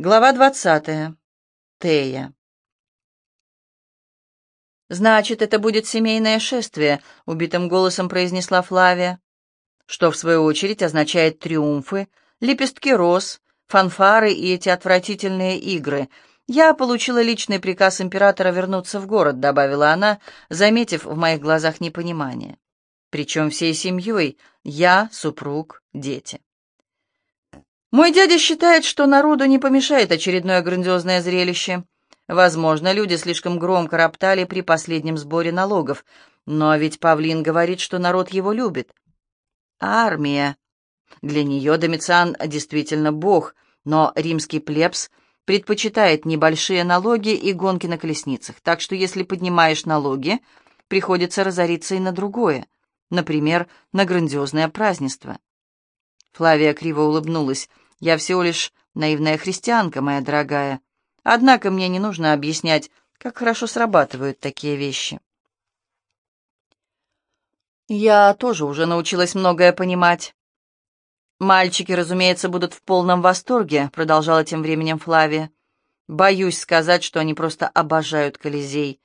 Глава двадцатая. Тея. «Значит, это будет семейное шествие», — убитым голосом произнесла Флавия, что, в свою очередь, означает триумфы, лепестки роз, фанфары и эти отвратительные игры. «Я получила личный приказ императора вернуться в город», — добавила она, заметив в моих глазах непонимание. «Причем всей семьей, я, супруг, дети». Мой дядя считает, что народу не помешает очередное грандиозное зрелище. Возможно, люди слишком громко роптали при последнем сборе налогов, но ведь Павлин говорит, что народ его любит. Армия. Для нее Домициан действительно бог, но римский плебс предпочитает небольшие налоги и гонки на колесницах, так что если поднимаешь налоги, приходится разориться и на другое, например, на грандиозное празднество. Флавия криво улыбнулась. «Я всего лишь наивная христианка, моя дорогая. Однако мне не нужно объяснять, как хорошо срабатывают такие вещи». «Я тоже уже научилась многое понимать». «Мальчики, разумеется, будут в полном восторге», — продолжала тем временем Флавия. «Боюсь сказать, что они просто обожают Колизей.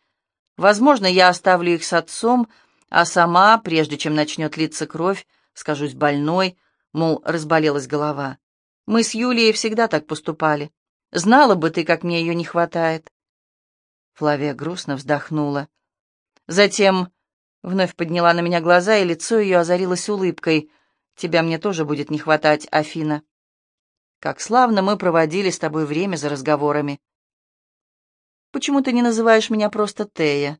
Возможно, я оставлю их с отцом, а сама, прежде чем начнет литься кровь, скажусь больной, мол, разболелась голова. Мы с Юлией всегда так поступали. Знала бы ты, как мне ее не хватает. Флавия грустно вздохнула. Затем вновь подняла на меня глаза, и лицо ее озарилось улыбкой. «Тебя мне тоже будет не хватать, Афина. Как славно мы проводили с тобой время за разговорами. Почему ты не называешь меня просто Тея?»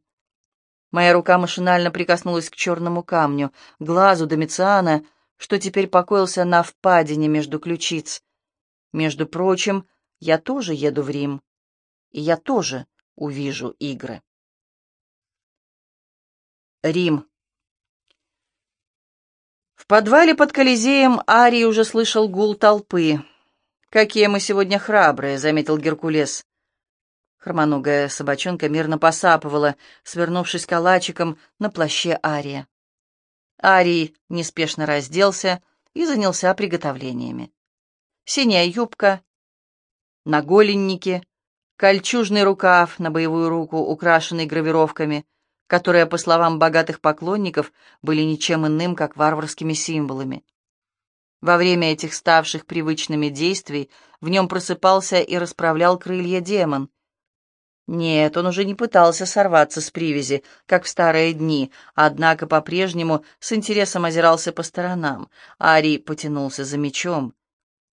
Моя рука машинально прикоснулась к черному камню, глазу Домициана, что теперь покоился на впадине между ключиц. Между прочим, я тоже еду в Рим, и я тоже увижу игры. Рим. В подвале под Колизеем Арий уже слышал гул толпы. «Какие мы сегодня храбрые», — заметил Геркулес. Хромоногая собачонка мирно посапывала, свернувшись калачиком на плаще Ария. Арий неспешно разделся и занялся приготовлениями. Синяя юбка, наголенники, кольчужный рукав на боевую руку, украшенный гравировками, которые, по словам богатых поклонников, были ничем иным, как варварскими символами. Во время этих ставших привычными действий в нем просыпался и расправлял крылья демон — нет, он уже не пытался сорваться с привязи, как в старые дни, однако по-прежнему с интересом озирался по сторонам. Ари потянулся за мечом.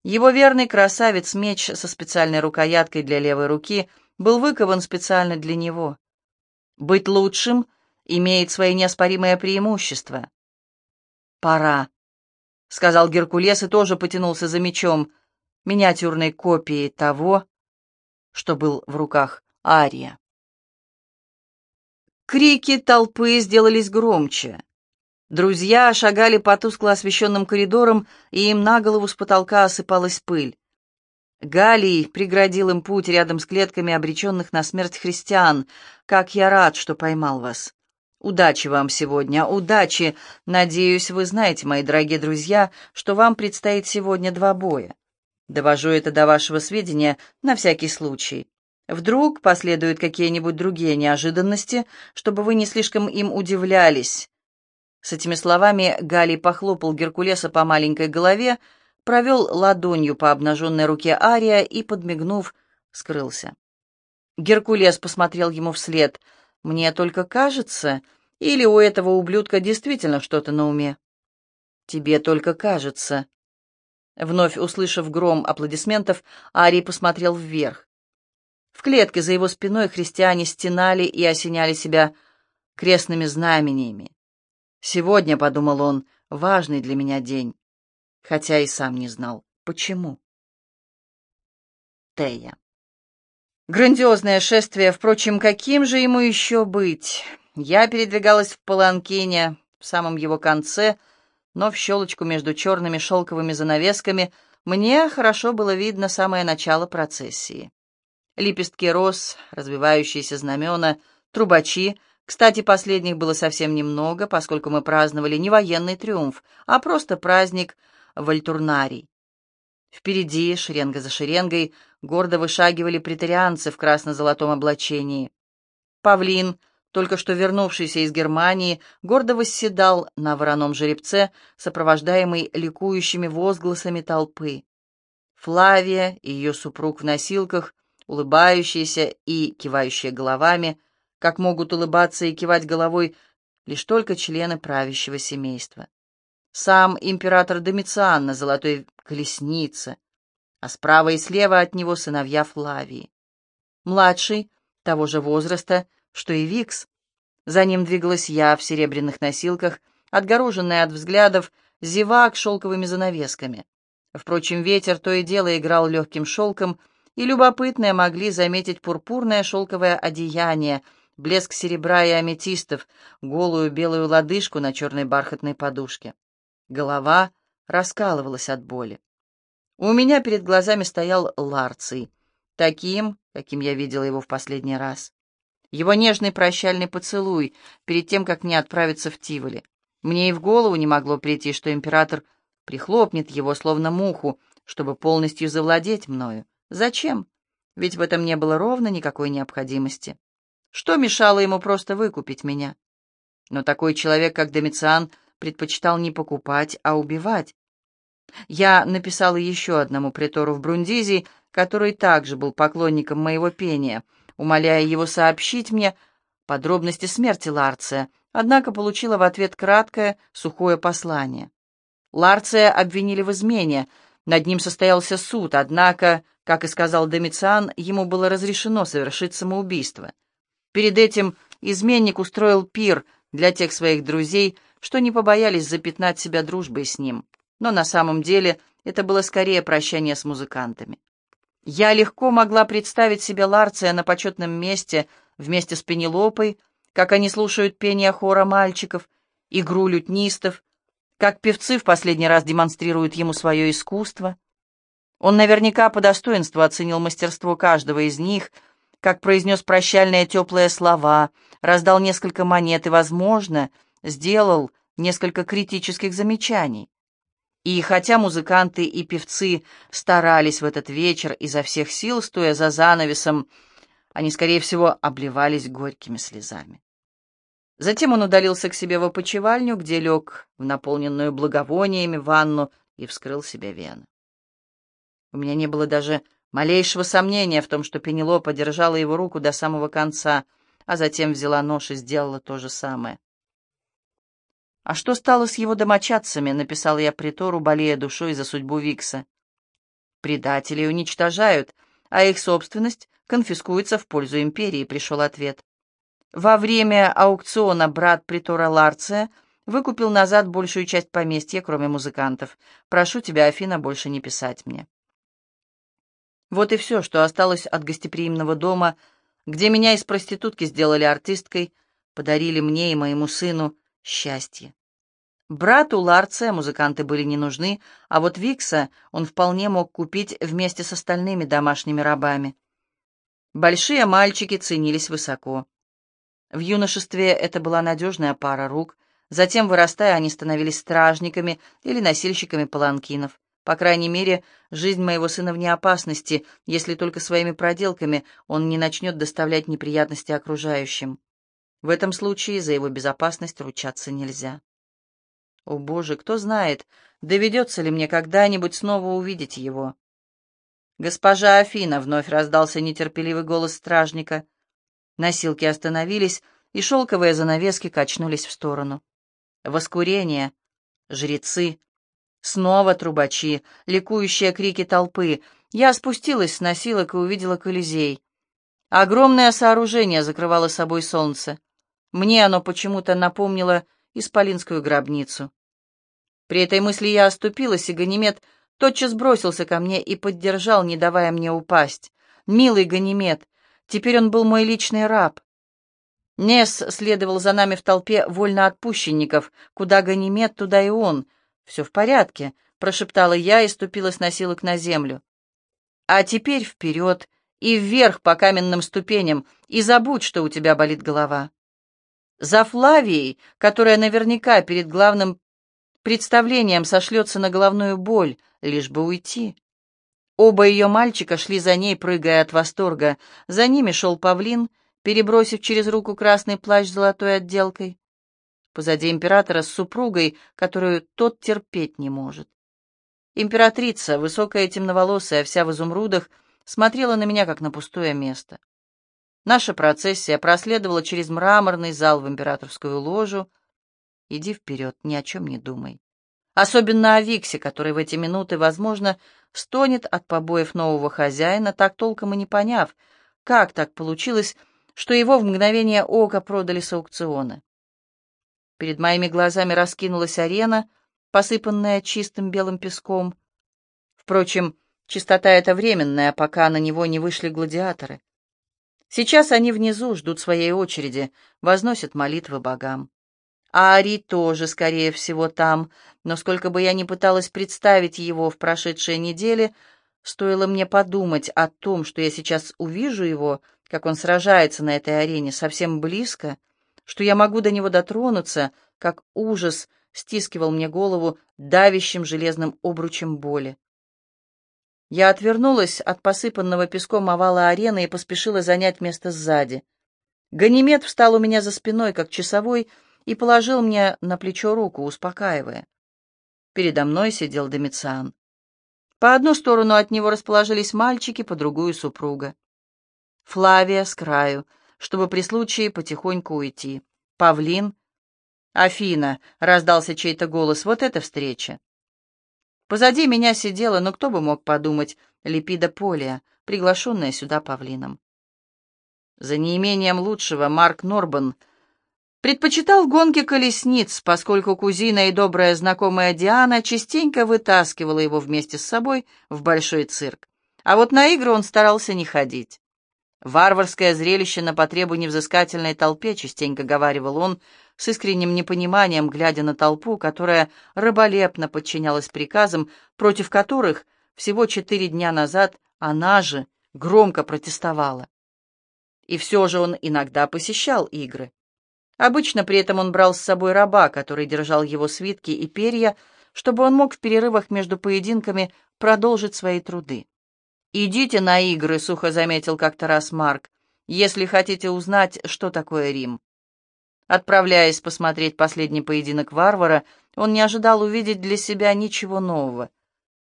Его верный красавец-меч со специальной рукояткой для левой руки был выкован специально для него. Быть лучшим имеет свои неоспоримые преимущества. «Пора», — сказал Геркулес и тоже потянулся за мечом, миниатюрной копией того, что был в руках Ария. Крики толпы сделались громче. Друзья шагали по тускло освещенным коридорам, и им на голову с потолка осыпалась пыль. Галий преградил им путь рядом с клетками обреченных на смерть христиан. «Как я рад, что поймал вас!» «Удачи вам сегодня, удачи! Надеюсь, вы знаете, мои дорогие друзья, что вам предстоит сегодня два боя. Довожу это до вашего сведения на всякий случай. Вдруг последуют какие-нибудь другие неожиданности, чтобы вы не слишком им удивлялись. С этими словами Галий похлопал Геркулеса по маленькой голове, провел ладонью по обнаженной руке Ария и, подмигнув, скрылся. Геркулес посмотрел ему вслед. «Мне только кажется, или у этого ублюдка действительно что-то на уме?» «Тебе только кажется». Вновь услышав гром аплодисментов, Арий посмотрел вверх. В клетке за его спиной христиане стенали и осеняли себя крестными знамениями. «Сегодня», — подумал он, — «важный для меня день», хотя и сам не знал, почему. Тея. Грандиозное шествие, впрочем, каким же ему еще быть? Я передвигалась в паланкине, в самом его конце, но в щелочку между черными шелковыми занавесками мне хорошо было видно самое начало процессии лепестки роз, развивающиеся знамена, трубачи. Кстати, последних было совсем немного, поскольку мы праздновали не военный триумф, а просто праздник Вальтурнарий. Впереди, шеренга за шеренгой, гордо вышагивали претарианцы в красно-золотом облачении. Павлин, только что вернувшийся из Германии, гордо восседал на вороном жеребце, сопровождаемый ликующими возгласами толпы. Флавия и ее супруг в носилках, улыбающиеся и кивающие головами, как могут улыбаться и кивать головой лишь только члены правящего семейства. Сам император Домициан на золотой колеснице, а справа и слева от него сыновья Флавии. Младший, того же возраста, что и Викс. За ним двигалась я в серебряных носилках, отгороженная от взглядов, зевак шелковыми занавесками. Впрочем, ветер то и дело играл легким шелком, и любопытные могли заметить пурпурное шелковое одеяние, блеск серебра и аметистов, голую белую лодыжку на черной бархатной подушке. Голова раскалывалась от боли. У меня перед глазами стоял Ларций, таким, каким я видела его в последний раз. Его нежный прощальный поцелуй перед тем, как мне отправиться в Тиволи. Мне и в голову не могло прийти, что император прихлопнет его, словно муху, чтобы полностью завладеть мною. Зачем? Ведь в этом не было ровно никакой необходимости. Что мешало ему просто выкупить меня? Но такой человек, как Домициан, предпочитал не покупать, а убивать. Я написала еще одному притору в Брундизии, который также был поклонником моего пения — умоляя его сообщить мне подробности смерти Ларция, однако получила в ответ краткое, сухое послание. Ларция обвинили в измене, над ним состоялся суд, однако, как и сказал Домициан, ему было разрешено совершить самоубийство. Перед этим изменник устроил пир для тех своих друзей, что не побоялись запятнать себя дружбой с ним. Но на самом деле это было скорее прощание с музыкантами. Я легко могла представить себе Ларция на почетном месте вместе с Пенелопой, как они слушают пение хора мальчиков, игру лютнистов, как певцы в последний раз демонстрируют ему свое искусство. Он наверняка по достоинству оценил мастерство каждого из них, как произнес прощальные теплые слова, раздал несколько монет и, возможно, сделал несколько критических замечаний. И хотя музыканты и певцы старались в этот вечер изо всех сил, стоя за занавесом, они, скорее всего, обливались горькими слезами. Затем он удалился к себе в опочивальню, где лег в наполненную благовониями ванну и вскрыл себе вены. У меня не было даже малейшего сомнения в том, что Пенелопа держала его руку до самого конца, а затем взяла нож и сделала то же самое. «А что стало с его домочадцами?» — написал я притору, болея душой за судьбу Викса. «Предателей уничтожают, а их собственность конфискуется в пользу империи», — пришел ответ. Во время аукциона брат притора Ларция выкупил назад большую часть поместья, кроме музыкантов. Прошу тебя, Афина, больше не писать мне. Вот и все, что осталось от гостеприимного дома, где меня из проститутки сделали артисткой, подарили мне и моему сыну счастье. Брату Ларце музыканты были не нужны, а вот Викса он вполне мог купить вместе с остальными домашними рабами. Большие мальчики ценились высоко. В юношестве это была надежная пара рук, затем, вырастая, они становились стражниками или носильщиками паланкинов. По крайней мере, жизнь моего сына вне опасности, если только своими проделками он не начнет доставлять неприятности окружающим. В этом случае за его безопасность ручаться нельзя. О, Боже, кто знает, доведется ли мне когда-нибудь снова увидеть его. «Госпожа Афина!» — вновь раздался нетерпеливый голос стражника. Носилки остановились, и шелковые занавески качнулись в сторону. Воскурение, жрецы, снова трубачи, ликующие крики толпы. Я спустилась с носилок и увидела Колизей. Огромное сооружение закрывало собой солнце. Мне оно почему-то напомнило исполинскую гробницу. При этой мысли я оступилась, и Ганимед тотчас бросился ко мне и поддержал, не давая мне упасть. «Милый Ганимед, теперь он был мой личный раб». Нес следовал за нами в толпе вольноотпущенников. Куда Ганимед, туда и он. «Все в порядке», — прошептала я и ступила с носилок на землю. «А теперь вперед и вверх по каменным ступеням, и забудь, что у тебя болит голова». За Флавией, которая наверняка перед главным представлением сошлется на головную боль, лишь бы уйти. Оба ее мальчика шли за ней, прыгая от восторга. За ними шел павлин, перебросив через руку красный плащ с золотой отделкой. Позади императора с супругой, которую тот терпеть не может. Императрица, высокая темноволосая, вся в изумрудах, смотрела на меня, как на пустое место. Наша процессия проследовала через мраморный зал в императорскую ложу. Иди вперед, ни о чем не думай. Особенно о Виксе, который в эти минуты, возможно, стонет от побоев нового хозяина, так толком и не поняв, как так получилось, что его в мгновение ока продали с аукциона. Перед моими глазами раскинулась арена, посыпанная чистым белым песком. Впрочем, чистота эта временная, пока на него не вышли гладиаторы. Сейчас они внизу ждут своей очереди, возносят молитвы богам. А Ари тоже, скорее всего, там, но сколько бы я ни пыталась представить его в прошедшие недели, стоило мне подумать о том, что я сейчас увижу его, как он сражается на этой арене совсем близко, что я могу до него дотронуться, как ужас стискивал мне голову давящим железным обручем боли. Я отвернулась от посыпанного песком овала арены и поспешила занять место сзади. Ганимед встал у меня за спиной, как часовой, и положил мне на плечо руку, успокаивая. Передо мной сидел Домициан. По одну сторону от него расположились мальчики, по другую — супруга. Флавия с краю, чтобы при случае потихоньку уйти. Павлин. «Афина!» — раздался чей-то голос. «Вот эта встреча!» Позади меня сидела, но кто бы мог подумать, Липида Полия, приглашенная сюда павлином. За неимением лучшего Марк Норбан — Предпочитал гонки колесниц, поскольку кузина и добрая знакомая Диана частенько вытаскивала его вместе с собой в большой цирк. А вот на игры он старался не ходить. «Варварское зрелище на потребу невзыскательной толпе», — частенько говаривал он, с искренним непониманием, глядя на толпу, которая раболепно подчинялась приказам, против которых всего четыре дня назад она же громко протестовала. И все же он иногда посещал игры. Обычно при этом он брал с собой раба, который держал его свитки и перья, чтобы он мог в перерывах между поединками продолжить свои труды. «Идите на игры», — сухо заметил как-то раз Марк, «если хотите узнать, что такое Рим». Отправляясь посмотреть последний поединок варвара, он не ожидал увидеть для себя ничего нового.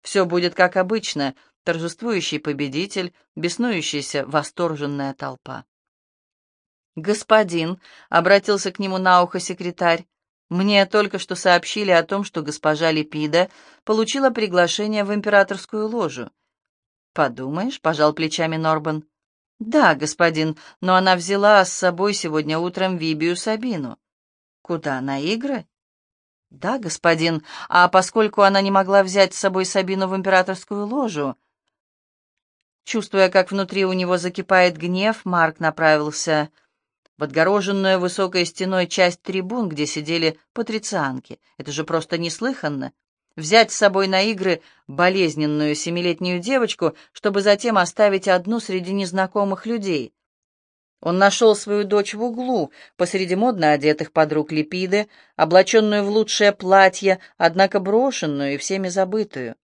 Все будет как обычно, торжествующий победитель, беснующаяся восторженная толпа. «Господин», — обратился к нему на ухо секретарь, «мне только что сообщили о том, что госпожа Липида получила приглашение в императорскую ложу». «Подумаешь», — пожал плечами Норбан. «Да, господин, но она взяла с собой сегодня утром Вибию Сабину». «Куда, на игры?» «Да, господин, а поскольку она не могла взять с собой Сабину в императорскую ложу...» Чувствуя, как внутри у него закипает гнев, Марк направился в отгороженную высокой стеной часть трибун, где сидели патрицианки. Это же просто неслыханно. Взять с собой на игры болезненную семилетнюю девочку, чтобы затем оставить одну среди незнакомых людей. Он нашел свою дочь в углу, посреди модно одетых подруг Липиды, облаченную в лучшее платье, однако брошенную и всеми забытую.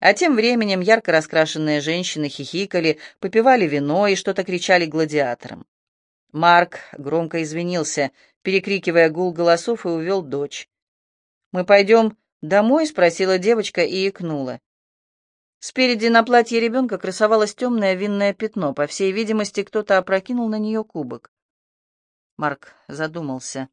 А тем временем ярко раскрашенные женщины хихикали, попивали вино и что-то кричали гладиаторам. Марк громко извинился, перекрикивая гул голосов, и увел дочь. «Мы пойдем домой?» — спросила девочка и икнула. Спереди на платье ребенка красовалось темное винное пятно. По всей видимости, кто-то опрокинул на нее кубок. Марк задумался.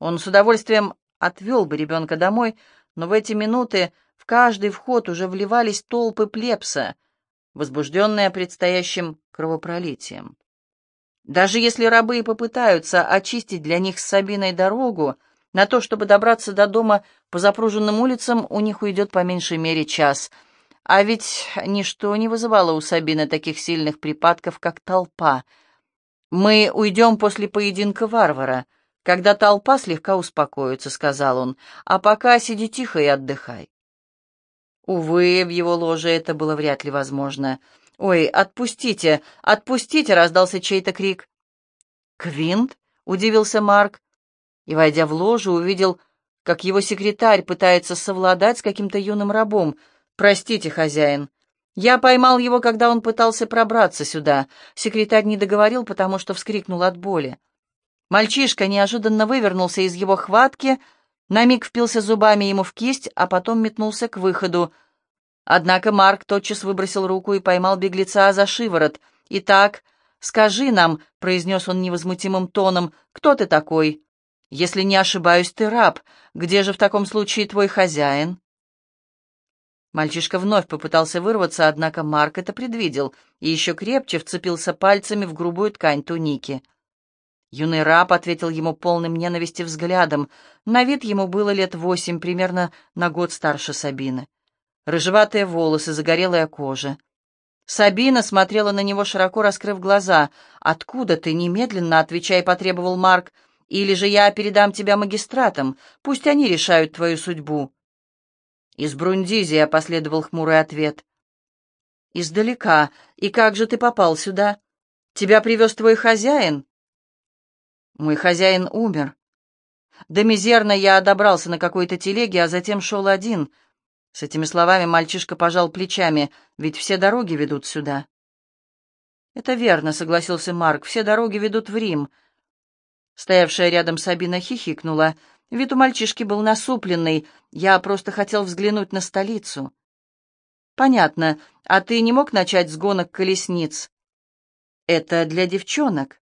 Он с удовольствием отвел бы ребенка домой, но в эти минуты в каждый вход уже вливались толпы плебса, возбужденные предстоящим кровопролитием. Даже если рабы и попытаются очистить для них с Сабиной дорогу, на то, чтобы добраться до дома по запруженным улицам, у них уйдет по меньшей мере час. А ведь ничто не вызывало у Сабины таких сильных припадков, как толпа. «Мы уйдем после поединка варвара, когда толпа слегка успокоится», — сказал он, «а пока сиди тихо и отдыхай». Увы, в его ложе это было вряд ли возможно. «Ой, отпустите! Отпустите!» — раздался чей-то крик. «Квинт?» — удивился Марк. И, войдя в ложу, увидел, как его секретарь пытается совладать с каким-то юным рабом. «Простите, хозяин, Я поймал его, когда он пытался пробраться сюда. Секретарь не договорил, потому что вскрикнул от боли. Мальчишка неожиданно вывернулся из его хватки, на миг впился зубами ему в кисть, а потом метнулся к выходу. Однако Марк тотчас выбросил руку и поймал беглеца за шиворот. «Итак, скажи нам», — произнес он невозмутимым тоном, — «кто ты такой? Если не ошибаюсь, ты раб. Где же в таком случае твой хозяин?» Мальчишка вновь попытался вырваться, однако Марк это предвидел и еще крепче вцепился пальцами в грубую ткань туники. Юный раб ответил ему полным ненависти взглядом. На вид ему было лет восемь, примерно на год старше Сабины. Рыжеватые волосы, загорелая кожа. Сабина смотрела на него, широко раскрыв глаза. «Откуда ты? Немедленно отвечай», — потребовал Марк. «Или же я передам тебя магистратам. Пусть они решают твою судьбу». «Из Брундизия», — последовал хмурый ответ. «Издалека. И как же ты попал сюда? Тебя привез твой хозяин?» Мой хозяин умер. До мизерно я добрался на какой-то телеге, а затем шел один. С этими словами мальчишка пожал плечами, ведь все дороги ведут сюда. «Это верно», — согласился Марк, — «все дороги ведут в Рим». Стоявшая рядом Сабина хихикнула. Вид у мальчишки был насупленный. Я просто хотел взглянуть на столицу. «Понятно. А ты не мог начать с гонок колесниц?» «Это для девчонок».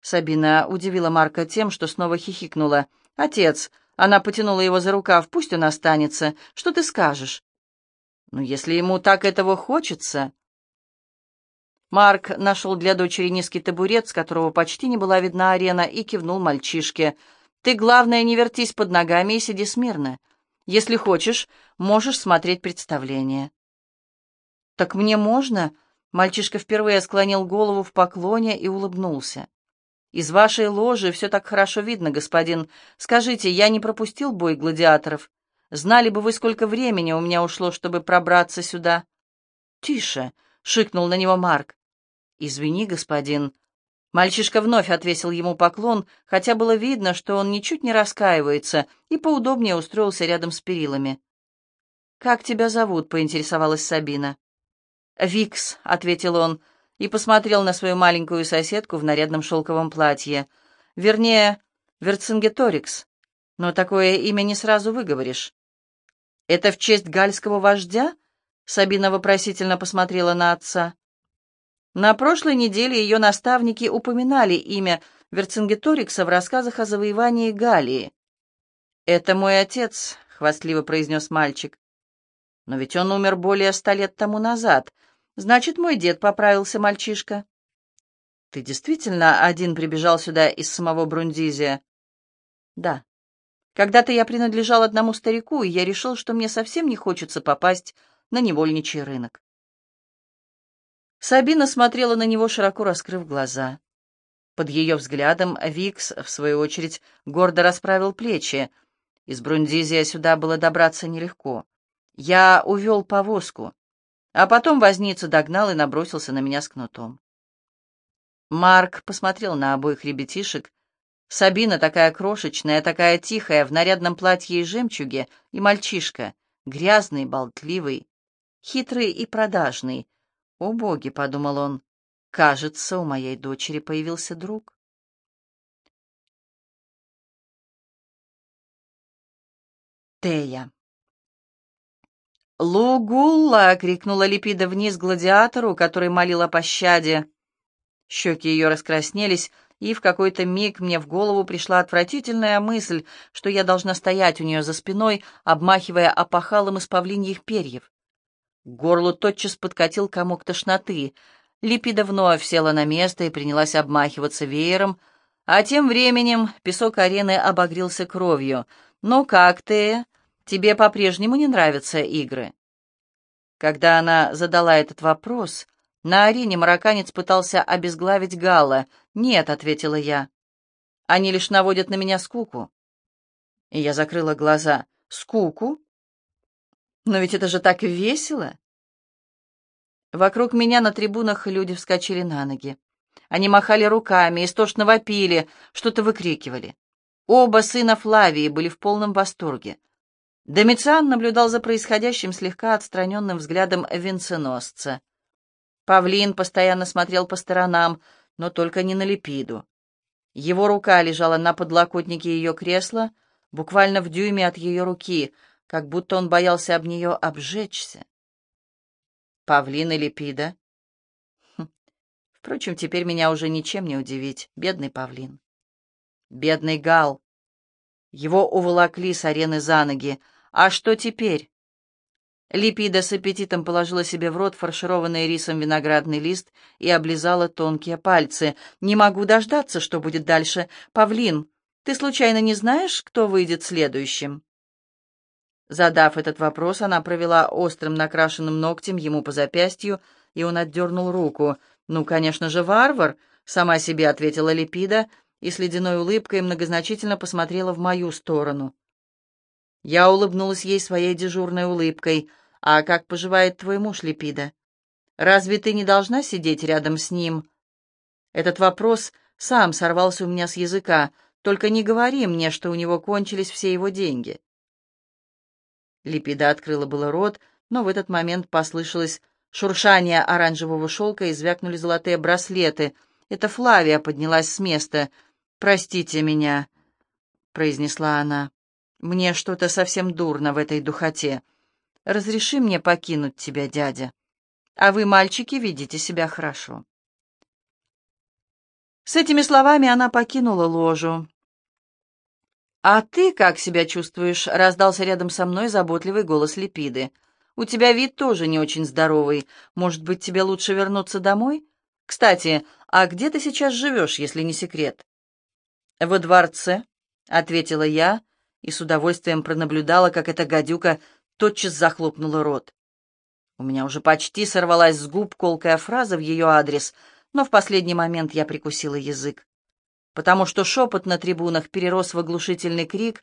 Сабина удивила Марка тем, что снова хихикнула. «Отец!» Она потянула его за рукав. «Пусть он останется. Что ты скажешь?» «Ну, если ему так этого хочется...» Марк нашел для дочери низкий табурет, с которого почти не была видна арена, и кивнул мальчишке. «Ты, главное, не вертись под ногами и сиди смирно. Если хочешь, можешь смотреть представление». «Так мне можно?» Мальчишка впервые склонил голову в поклоне и улыбнулся. «Из вашей ложи все так хорошо видно, господин. Скажите, я не пропустил бой гладиаторов? Знали бы вы, сколько времени у меня ушло, чтобы пробраться сюда?» «Тише!» — шикнул на него Марк. «Извини, господин». Мальчишка вновь отвесил ему поклон, хотя было видно, что он ничуть не раскаивается, и поудобнее устроился рядом с перилами. «Как тебя зовут?» — поинтересовалась Сабина. «Викс», — ответил он, и посмотрел на свою маленькую соседку в нарядном шелковом платье. Вернее, Верцингеторикс. Но такое имя не сразу выговоришь. «Это в честь гальского вождя?» Сабина вопросительно посмотрела на отца. На прошлой неделе ее наставники упоминали имя Верцингеторикса в рассказах о завоевании Галлии. «Это мой отец», — хвастливо произнес мальчик. «Но ведь он умер более ста лет тому назад», Значит, мой дед поправился, мальчишка. Ты действительно один прибежал сюда из самого Брундизия? Да. Когда-то я принадлежал одному старику, и я решил, что мне совсем не хочется попасть на невольничий рынок. Сабина смотрела на него, широко раскрыв глаза. Под ее взглядом Викс, в свою очередь, гордо расправил плечи. Из Брундизия сюда было добраться нелегко. Я увел повозку. А потом возница догнал и набросился на меня с кнутом. Марк посмотрел на обоих ребятишек. Сабина такая крошечная, такая тихая, в нарядном платье и жемчуге, и мальчишка, грязный, болтливый, хитрый и продажный. «О, боги!» — подумал он. «Кажется, у моей дочери появился друг». Тея. «Лугулла!» — крикнула Липида вниз гладиатору, который молил о пощаде. Щеки ее раскраснелись, и в какой-то миг мне в голову пришла отвратительная мысль, что я должна стоять у нее за спиной, обмахивая опахалом из павлиньих перьев. К горлу тотчас подкатил комок тошноты. Липида вновь села на место и принялась обмахиваться веером, а тем временем песок арены обогрелся кровью. «Ну как ты?» Тебе по-прежнему не нравятся игры?» Когда она задала этот вопрос, на арене марокканец пытался обезглавить Галла. «Нет», — ответила я. «Они лишь наводят на меня скуку». И я закрыла глаза. «Скуку? Но ведь это же так весело!» Вокруг меня на трибунах люди вскочили на ноги. Они махали руками, истошно вопили, что-то выкрикивали. Оба сына Флавии были в полном восторге. Домициан наблюдал за происходящим слегка отстраненным взглядом венценосца. Павлин постоянно смотрел по сторонам, но только не на Липиду. Его рука лежала на подлокотнике ее кресла, буквально в дюйме от ее руки, как будто он боялся об нее обжечься. Павлин и Липида. Хм. Впрочем, теперь меня уже ничем не удивить. Бедный павлин. Бедный Гал. Его уволокли с арены за ноги, а что теперь? Липида с аппетитом положила себе в рот фаршированный рисом виноградный лист и облизала тонкие пальцы. «Не могу дождаться, что будет дальше. Павлин, ты случайно не знаешь, кто выйдет следующим?» Задав этот вопрос, она провела острым накрашенным ногтем ему по запястью, и он отдернул руку. «Ну, конечно же, варвар», — сама себе ответила Липида, и с ледяной улыбкой многозначительно посмотрела в мою сторону. Я улыбнулась ей своей дежурной улыбкой. «А как поживает твой муж, Липида? Разве ты не должна сидеть рядом с ним?» Этот вопрос сам сорвался у меня с языка. «Только не говори мне, что у него кончились все его деньги». Липида открыла было рот, но в этот момент послышалось шуршание оранжевого шелка и звякнули золотые браслеты. Это Флавия поднялась с места. «Простите меня», — произнесла она. Мне что-то совсем дурно в этой духоте. Разреши мне покинуть тебя, дядя. А вы, мальчики, видите себя хорошо. С этими словами она покинула ложу. «А ты как себя чувствуешь?» — раздался рядом со мной заботливый голос Липиды. «У тебя вид тоже не очень здоровый. Может быть, тебе лучше вернуться домой? Кстати, а где ты сейчас живешь, если не секрет?» «Во дворце», — ответила я, и с удовольствием пронаблюдала, как эта гадюка тотчас захлопнула рот. У меня уже почти сорвалась с губ колкая фраза в ее адрес, но в последний момент я прикусила язык. Потому что шепот на трибунах перерос в оглушительный крик,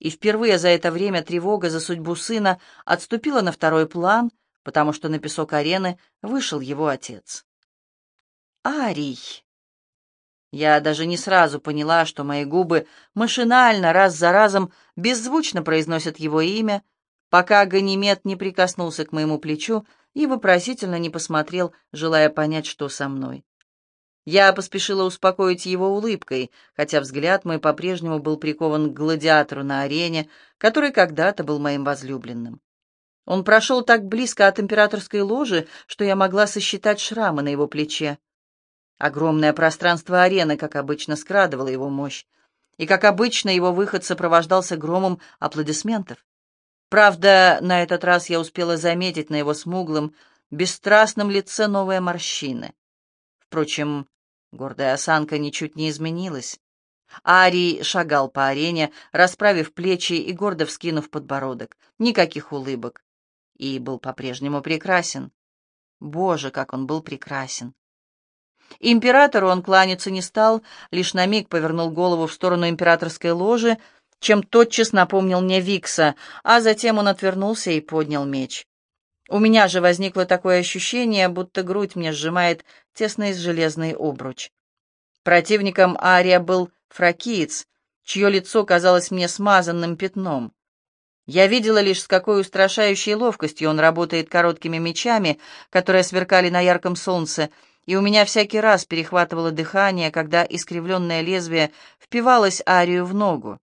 и впервые за это время тревога за судьбу сына отступила на второй план, потому что на песок арены вышел его отец. «Арий!» Я даже не сразу поняла, что мои губы машинально раз за разом беззвучно произносят его имя, пока Ганимед не прикоснулся к моему плечу и вопросительно не посмотрел, желая понять, что со мной. Я поспешила успокоить его улыбкой, хотя взгляд мой по-прежнему был прикован к гладиатору на арене, который когда-то был моим возлюбленным. Он прошел так близко от императорской ложи, что я могла сосчитать шрамы на его плече. Огромное пространство арены, как обычно, скрадывало его мощь, и, как обычно, его выход сопровождался громом аплодисментов. Правда, на этот раз я успела заметить на его смуглом, бесстрастном лице новые морщины. Впрочем, гордая осанка ничуть не изменилась. Арий шагал по арене, расправив плечи и гордо вскинув подбородок. Никаких улыбок. И был по-прежнему прекрасен. Боже, как он был прекрасен! Императору он кланяться не стал, лишь на миг повернул голову в сторону императорской ложи, чем тотчас напомнил мне Викса, а затем он отвернулся и поднял меч. У меня же возникло такое ощущение, будто грудь мне сжимает тесно из железный обруч. Противником Ария был фракиец, чье лицо казалось мне смазанным пятном. Я видела лишь, с какой устрашающей ловкостью он работает короткими мечами, которые сверкали на ярком солнце, и у меня всякий раз перехватывало дыхание, когда искривленное лезвие впивалось Арию в ногу,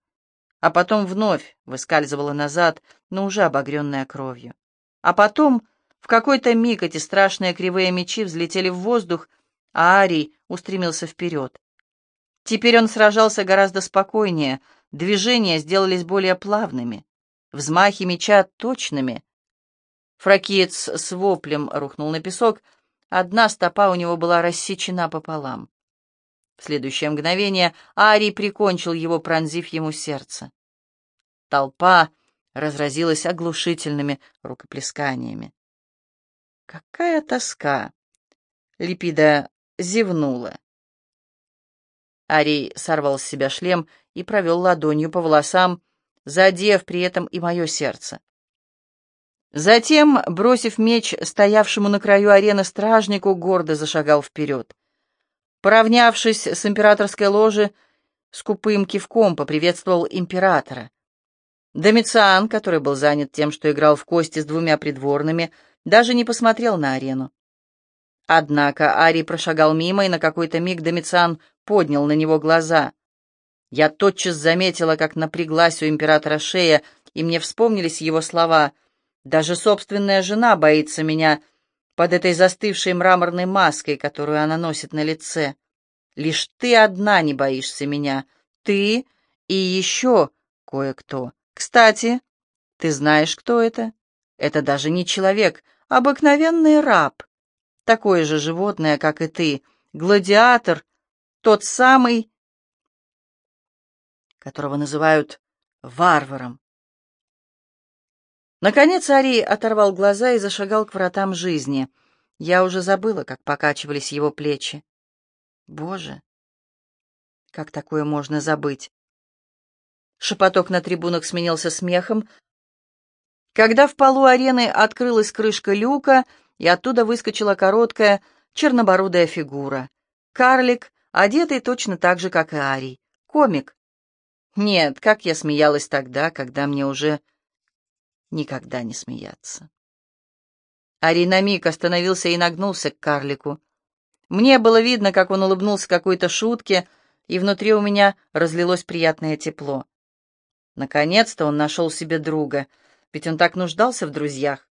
а потом вновь выскальзывало назад, но уже обогренное кровью. А потом в какой-то миг эти страшные кривые мечи взлетели в воздух, а Арий устремился вперед. Теперь он сражался гораздо спокойнее, движения сделались более плавными, взмахи меча точными. Фракиец с воплем рухнул на песок, Одна стопа у него была рассечена пополам. В следующее мгновение Арий прикончил его, пронзив ему сердце. Толпа разразилась оглушительными рукоплесканиями. «Какая тоска!» — Липида зевнула. Арий сорвал с себя шлем и провел ладонью по волосам, задев при этом и мое сердце. Затем, бросив меч стоявшему на краю арены стражнику, гордо зашагал вперед. Поравнявшись с императорской ложи, скупым кивком поприветствовал императора. Домициан, который был занят тем, что играл в кости с двумя придворными, даже не посмотрел на арену. Однако Арий прошагал мимо, и на какой-то миг Домициан поднял на него глаза. Я тотчас заметила, как напряглась у императора шея, и мне вспомнились его слова. «Даже собственная жена боится меня под этой застывшей мраморной маской, которую она носит на лице. Лишь ты одна не боишься меня. Ты и еще кое-кто. Кстати, ты знаешь, кто это? Это даже не человек, обыкновенный раб. Такое же животное, как и ты. Гладиатор, тот самый, которого называют варваром. Наконец Арий оторвал глаза и зашагал к вратам жизни. Я уже забыла, как покачивались его плечи. Боже, как такое можно забыть? Шепоток на трибунах сменился смехом. Когда в полу арены открылась крышка люка, и оттуда выскочила короткая, чернобородая фигура. Карлик, одетый точно так же, как и Арий. Комик. Нет, как я смеялась тогда, когда мне уже никогда не смеяться. Арий на миг остановился и нагнулся к карлику. Мне было видно, как он улыбнулся какой-то шутке, и внутри у меня разлилось приятное тепло. Наконец-то он нашел себе друга, ведь он так нуждался в друзьях.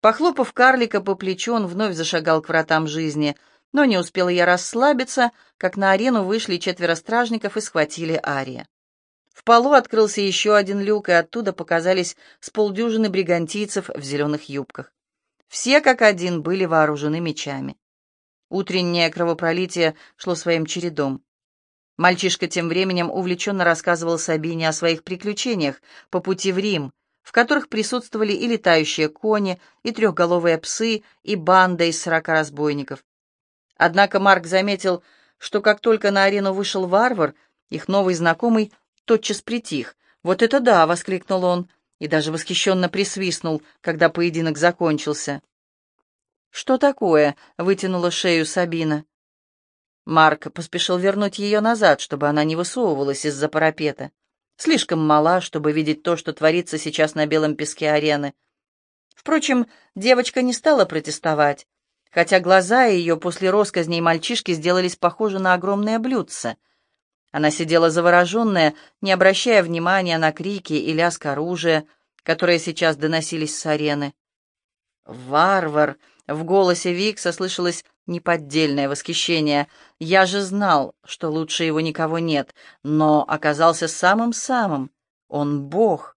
Похлопав карлика по плечу, он вновь зашагал к вратам жизни, но не успела я расслабиться, как на арену вышли четверо стражников и схватили Ария. В полу открылся еще один люк, и оттуда показались с полдюжины бригантийцев в зеленых юбках. Все как один были вооружены мечами. Утреннее кровопролитие шло своим чередом. Мальчишка тем временем увлеченно рассказывал Сабине о своих приключениях по пути в Рим, в которых присутствовали и летающие кони, и трехголовые псы, и банда из сорока разбойников. Однако Марк заметил, что как только на арену вышел варвар, их новый знакомый тотчас притих. «Вот это да!» — воскликнул он, и даже восхищенно присвистнул, когда поединок закончился. «Что такое?» — вытянула шею Сабина. Марк поспешил вернуть ее назад, чтобы она не высовывалась из-за парапета. Слишком мала, чтобы видеть то, что творится сейчас на белом песке арены. Впрочем, девочка не стала протестовать, хотя глаза ее после росказней мальчишки сделались похожи на огромное блюдце — она сидела завороженная, не обращая внимания на крики и лязг оружия, которые сейчас доносились с арены. «Варвар!» — в голосе Викса слышалось неподдельное восхищение. «Я же знал, что лучше его никого нет, но оказался самым-самым. Он бог!»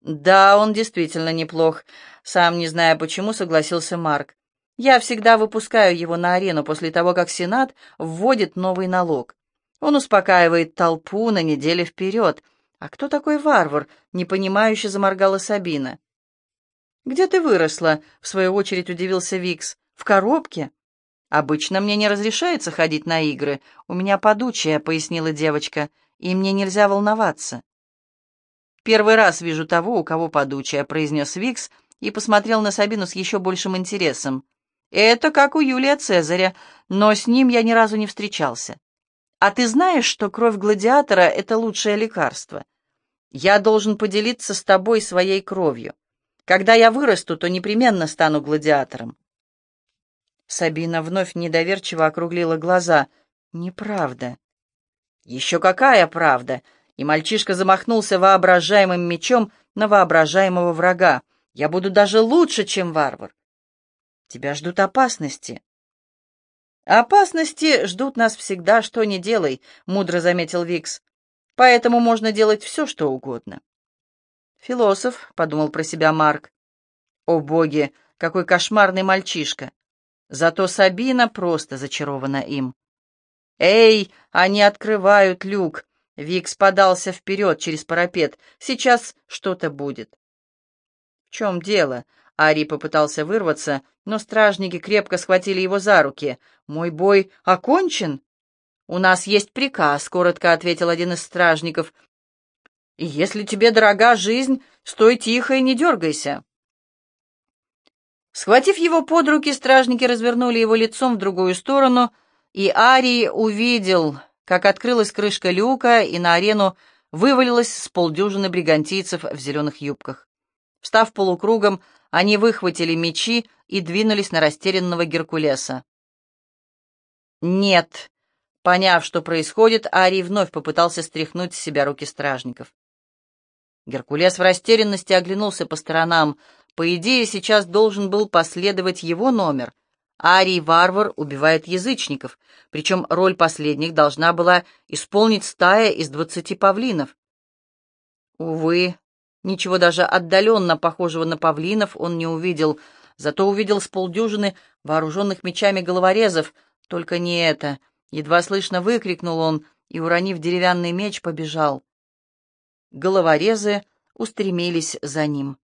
«Да, он действительно неплох», — сам не зная почему, согласился Марк. «Я всегда выпускаю его на арену после того, как Сенат вводит новый налог. Он успокаивает толпу на неделю вперед. А кто такой варвар? Непонимающе заморгала Сабина. «Где ты выросла?» — в свою очередь удивился Викс. «В коробке?» «Обычно мне не разрешается ходить на игры. У меня подучая», — пояснила девочка, — «и мне нельзя волноваться». «Первый раз вижу того, у кого подучая», — произнес Викс и посмотрел на Сабину с еще большим интересом. «Это как у Юлия Цезаря, но с ним я ни разу не встречался. А ты знаешь, что кровь гладиатора — это лучшее лекарство? Я должен поделиться с тобой своей кровью. Когда я вырасту, то непременно стану гладиатором. Сабина вновь недоверчиво округлила глаза. Неправда. Еще какая правда? И мальчишка замахнулся воображаемым мечом на воображаемого врага. Я буду даже лучше, чем варвар. Тебя ждут опасности. «Опасности ждут нас всегда, что ни делай», — мудро заметил Викс. «Поэтому можно делать все, что угодно». «Философ», — подумал про себя Марк. «О боги, какой кошмарный мальчишка!» Зато Сабина просто зачарована им. «Эй, они открывают люк!» Викс подался вперед через парапет. «Сейчас что-то будет». «В чем дело?» Ари попытался вырваться, но стражники крепко схватили его за руки. «Мой бой окончен?» «У нас есть приказ», — коротко ответил один из стражников. «Если тебе дорога жизнь, стой тихо и не дергайся». Схватив его под руки, стражники развернули его лицом в другую сторону, и Арий увидел, как открылась крышка люка, и на арену вывалилось с полдюжины бригантийцев в зеленых юбках. Встав полукругом, они выхватили мечи и двинулись на растерянного Геркулеса. «Нет!» Поняв, что происходит, Арий вновь попытался стряхнуть с себя руки стражников. Геркулес в растерянности оглянулся по сторонам. По идее, сейчас должен был последовать его номер. Арий-варвар убивает язычников, причем роль последних должна была исполнить стая из двадцати павлинов. Увы, ничего даже отдаленно похожего на павлинов он не увидел, зато увидел с полдюжины вооруженных мечами головорезов, только не это — Едва слышно выкрикнул он и, уронив деревянный меч, побежал. Головорезы устремились за ним.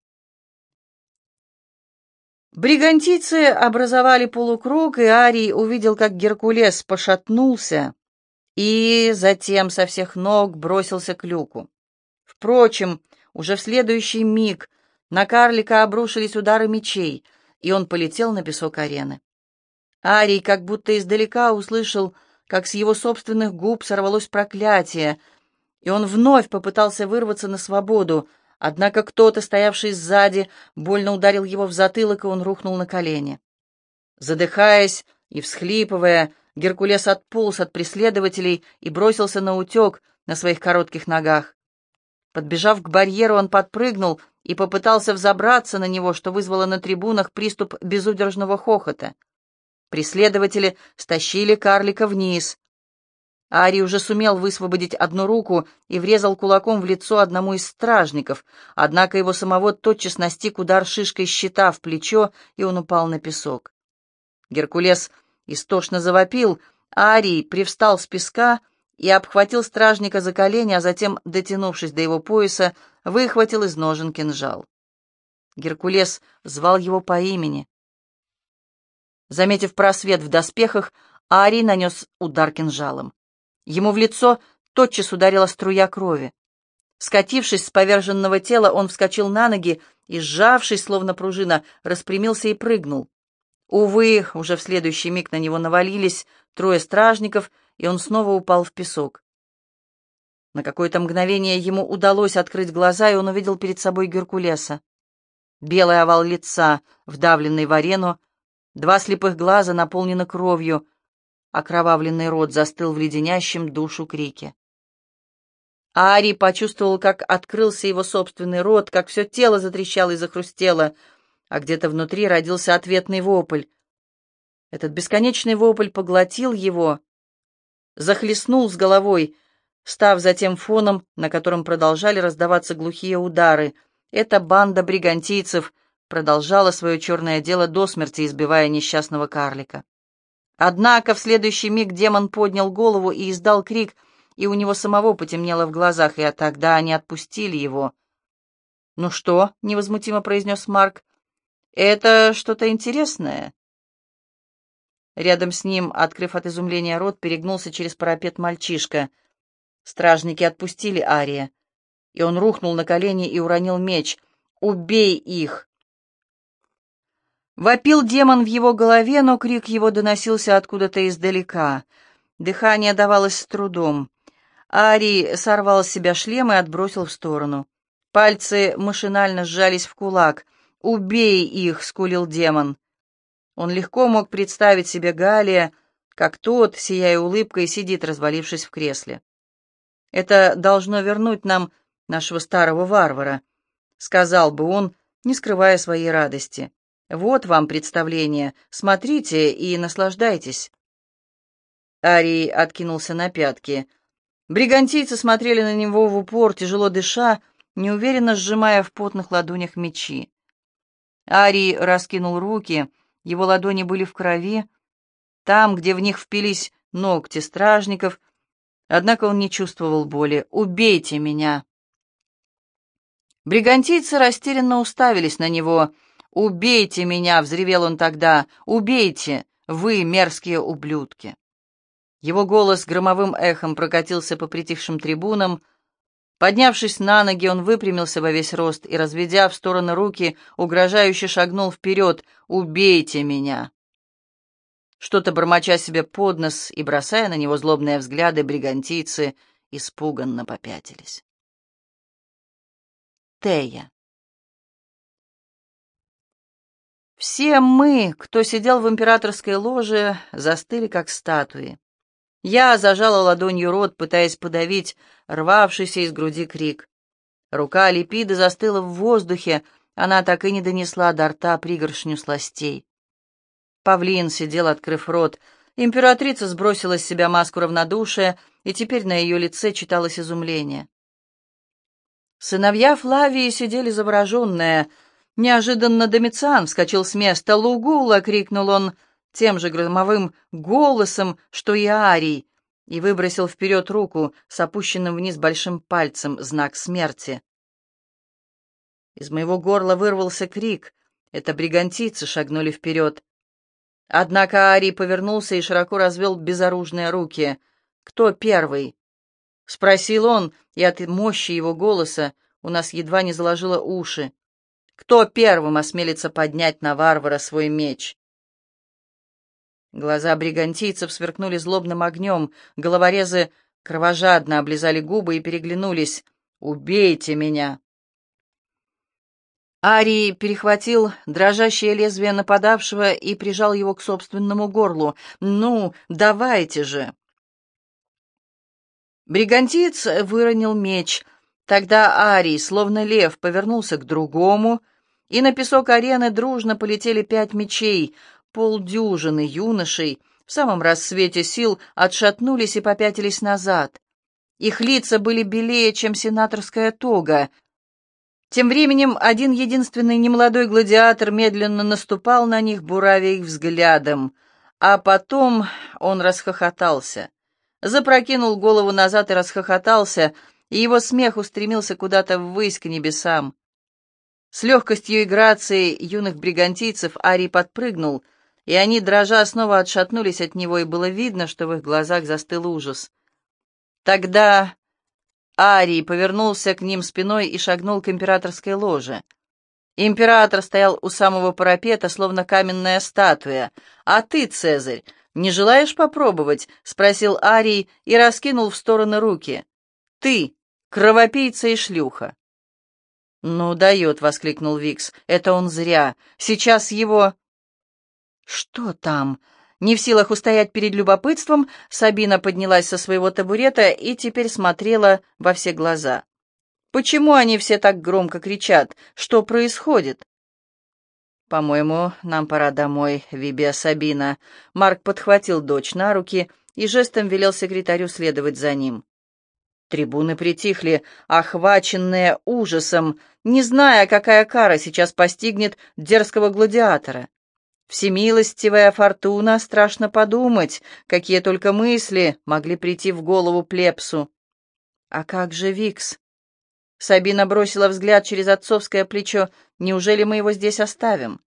Бригантийцы образовали полукруг, и Арий увидел, как Геркулес пошатнулся и затем со всех ног бросился к люку. Впрочем, уже в следующий миг на карлика обрушились удары мечей, и он полетел на песок арены. Арий как будто издалека услышал как с его собственных губ сорвалось проклятие, и он вновь попытался вырваться на свободу, однако кто-то, стоявший сзади, больно ударил его в затылок, и он рухнул на колени. Задыхаясь и всхлипывая, Геркулес отполз от преследователей и бросился на утек на своих коротких ногах. Подбежав к барьеру, он подпрыгнул и попытался взобраться на него, что вызвало на трибунах приступ безудержного хохота. Преследователи стащили карлика вниз. Ари уже сумел высвободить одну руку и врезал кулаком в лицо одному из стражников, однако его самого тотчас настиг удар шишкой щита в плечо, и он упал на песок. Геркулес истошно завопил, Арий привстал с песка и обхватил стражника за колени, а затем, дотянувшись до его пояса, выхватил из ножен кинжал. Геркулес звал его по имени. Заметив просвет в доспехах, Ари нанес удар кинжалом. Ему в лицо тотчас ударила струя крови. Скатившись с поверженного тела, он вскочил на ноги и, сжавшись, словно пружина, распрямился и прыгнул. Увы, уже в следующий миг на него навалились трое стражников, и он снова упал в песок. На какое-то мгновение ему удалось открыть глаза, и он увидел перед собой Геркулеса. Белый овал лица, вдавленный в арену, Два слепых глаза наполнены кровью, окровавленный рот застыл в леденящем душу крике. Ари почувствовал, как открылся его собственный рот, как все тело затрещало и захрустело, а где-то внутри родился ответный вопль. Этот бесконечный вопль поглотил его, захлестнул с головой, став затем фоном, на котором продолжали раздаваться глухие удары. Эта банда бригантийцев продолжала свое черное дело до смерти, избивая несчастного карлика. Однако в следующий миг демон поднял голову и издал крик, и у него самого потемнело в глазах, и тогда они отпустили его. «Ну что?» — невозмутимо произнес Марк. «Это что-то интересное?» Рядом с ним, открыв от изумления рот, перегнулся через парапет мальчишка. Стражники отпустили Ария, и он рухнул на колени и уронил меч. «Убей их!» Вопил демон в его голове, но крик его доносился откуда-то издалека. Дыхание давалось с трудом. Ари сорвал с себя шлем и отбросил в сторону. Пальцы машинально сжались в кулак. «Убей их!» — скулил демон. Он легко мог представить себе Галия, как тот, сияя улыбкой, сидит, развалившись в кресле. «Это должно вернуть нам нашего старого варвара», — сказал бы он, не скрывая своей радости. Вот вам представление. Смотрите и наслаждайтесь. Арий откинулся на пятки. Бригантийцы смотрели на него в упор, тяжело дыша, неуверенно сжимая в потных ладонях мечи. Арий раскинул руки, его ладони были в крови, там, где в них впились ногти стражников, однако он не чувствовал боли. «Убейте меня!» Бригантийцы растерянно уставились на него — «Убейте меня!» — взревел он тогда. «Убейте! Вы, мерзкие ублюдки!» Его голос громовым эхом прокатился по притихшим трибунам. Поднявшись на ноги, он выпрямился во весь рост и, разведя в стороны руки, угрожающе шагнул вперед. «Убейте меня!» Что-то бормоча себе под нос и бросая на него злобные взгляды, бригантийцы испуганно попятились. Тея. Все мы, кто сидел в императорской ложе, застыли как статуи. Я зажала ладонью рот, пытаясь подавить рвавшийся из груди крик. Рука Липиды застыла в воздухе, она так и не донесла до рта пригоршню сластей. Павлин сидел, открыв рот. Императрица сбросила с себя маску равнодушия, и теперь на ее лице читалось изумление. Сыновья Флавии сидели завороженные. Неожиданно Домициан вскочил с места. «Лугула!» — крикнул он тем же громовым голосом, что и Арий, и выбросил вперед руку с опущенным вниз большим пальцем, знак смерти. Из моего горла вырвался крик. Это бригантийцы шагнули вперед. Однако Арий повернулся и широко развел безоружные руки. «Кто первый?» — спросил он, и от мощи его голоса у нас едва не заложило уши. «Кто первым осмелится поднять на варвара свой меч?» Глаза бригантийцев сверкнули злобным огнем, головорезы кровожадно облизали губы и переглянулись. «Убейте меня!» Арий перехватил дрожащее лезвие нападавшего и прижал его к собственному горлу. «Ну, давайте же!» Бригантиец выронил меч. Тогда Арий, словно лев, повернулся к другому, и на песок арены дружно полетели пять мечей — полдюжины юношей в самом рассвете сил отшатнулись и попятились назад. Их лица были белее, чем сенаторская тога. Тем временем один единственный немолодой гладиатор медленно наступал на них, буравя их взглядом, а потом он расхохотался. Запрокинул голову назад и расхохотался, и его смех устремился куда-то ввысь к небесам. С легкостью и грацией юных бригантийцев Арий подпрыгнул, и они, дрожа, снова отшатнулись от него, и было видно, что в их глазах застыл ужас. Тогда Арий повернулся к ним спиной и шагнул к императорской ложе. Император стоял у самого парапета, словно каменная статуя. «А ты, Цезарь, не желаешь попробовать?» — спросил Арий и раскинул в стороны руки. «Ты, кровопийца и шлюха!» «Ну, дает!» — воскликнул Викс. «Это он зря. Сейчас его...» «Что там?» Не в силах устоять перед любопытством, Сабина поднялась со своего табурета и теперь смотрела во все глаза. «Почему они все так громко кричат? Что происходит?» «По-моему, нам пора домой, Вибия Сабина». Марк подхватил дочь на руки и жестом велел секретарю следовать за ним. Трибуны притихли, охваченные ужасом, не зная, какая кара сейчас постигнет дерзкого гладиатора. Всемилостивая фортуна, страшно подумать, какие только мысли могли прийти в голову плепсу. А как же Викс? Сабина бросила взгляд через отцовское плечо. Неужели мы его здесь оставим?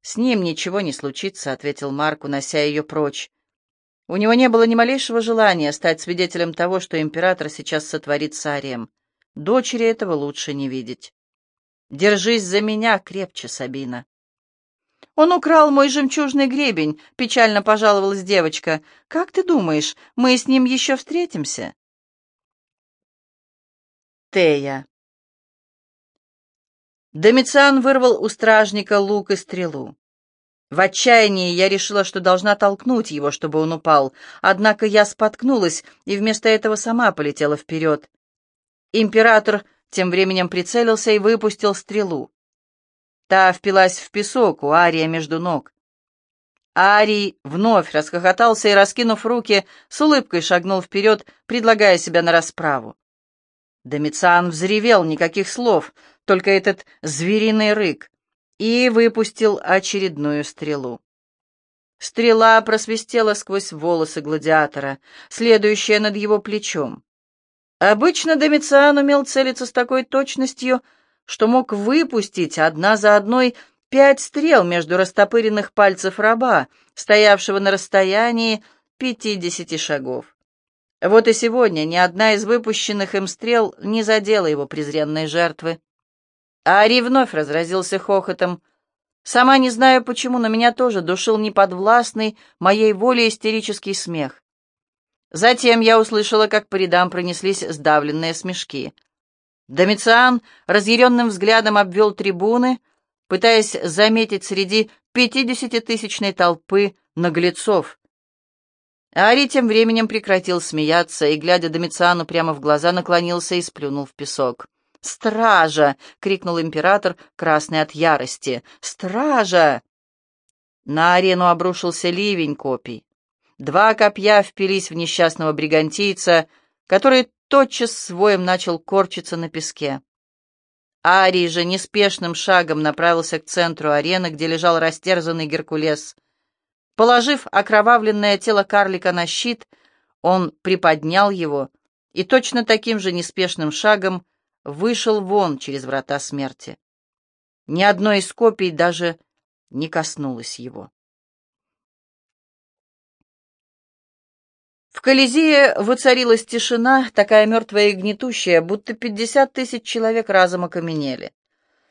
С ним ничего не случится, ответил Марк, унося ее прочь. У него не было ни малейшего желания стать свидетелем того, что император сейчас сотворит с Арием. Дочери этого лучше не видеть. Держись за меня крепче, Сабина. «Он украл мой жемчужный гребень», — печально пожаловалась девочка. «Как ты думаешь, мы с ним еще встретимся?» Тея. Домициан вырвал у стражника лук и стрелу. В отчаянии я решила, что должна толкнуть его, чтобы он упал, однако я споткнулась и вместо этого сама полетела вперед. Император тем временем прицелился и выпустил стрелу. Та впилась в песок у Ария между ног. Арий вновь расхохотался и, раскинув руки, с улыбкой шагнул вперед, предлагая себя на расправу. Домициан взревел, никаких слов, только этот звериный рык, и выпустил очередную стрелу. Стрела просвистела сквозь волосы гладиатора, следующая над его плечом. Обычно Домициан умел целиться с такой точностью, что мог выпустить одна за одной пять стрел между растопыренных пальцев раба, стоявшего на расстоянии пятидесяти шагов. Вот и сегодня ни одна из выпущенных им стрел не задела его презренной жертвы. Ари вновь разразился хохотом. Сама не знаю почему, но меня тоже душил неподвластный моей воле истерический смех. Затем я услышала, как по рядам пронеслись сдавленные смешки — Домициан разъяренным взглядом обвел трибуны, пытаясь заметить среди пятидесятитысячной толпы наглецов. Ари тем временем прекратил смеяться и, глядя Домициану прямо в глаза, наклонился и сплюнул в песок. «Стража!» — крикнул император, красный от ярости. «Стража!» На арену обрушился ливень копий. Два копья впились в несчастного бригантийца, который тотчас своим начал корчиться на песке. Арий же неспешным шагом направился к центру арены, где лежал растерзанный Геркулес. Положив окровавленное тело карлика на щит, он приподнял его и точно таким же неспешным шагом вышел вон через врата смерти. Ни одной из копий даже не коснулось его. В Колизее воцарилась тишина, такая мертвая и гнетущая, будто пятьдесят тысяч человек разом окаменели.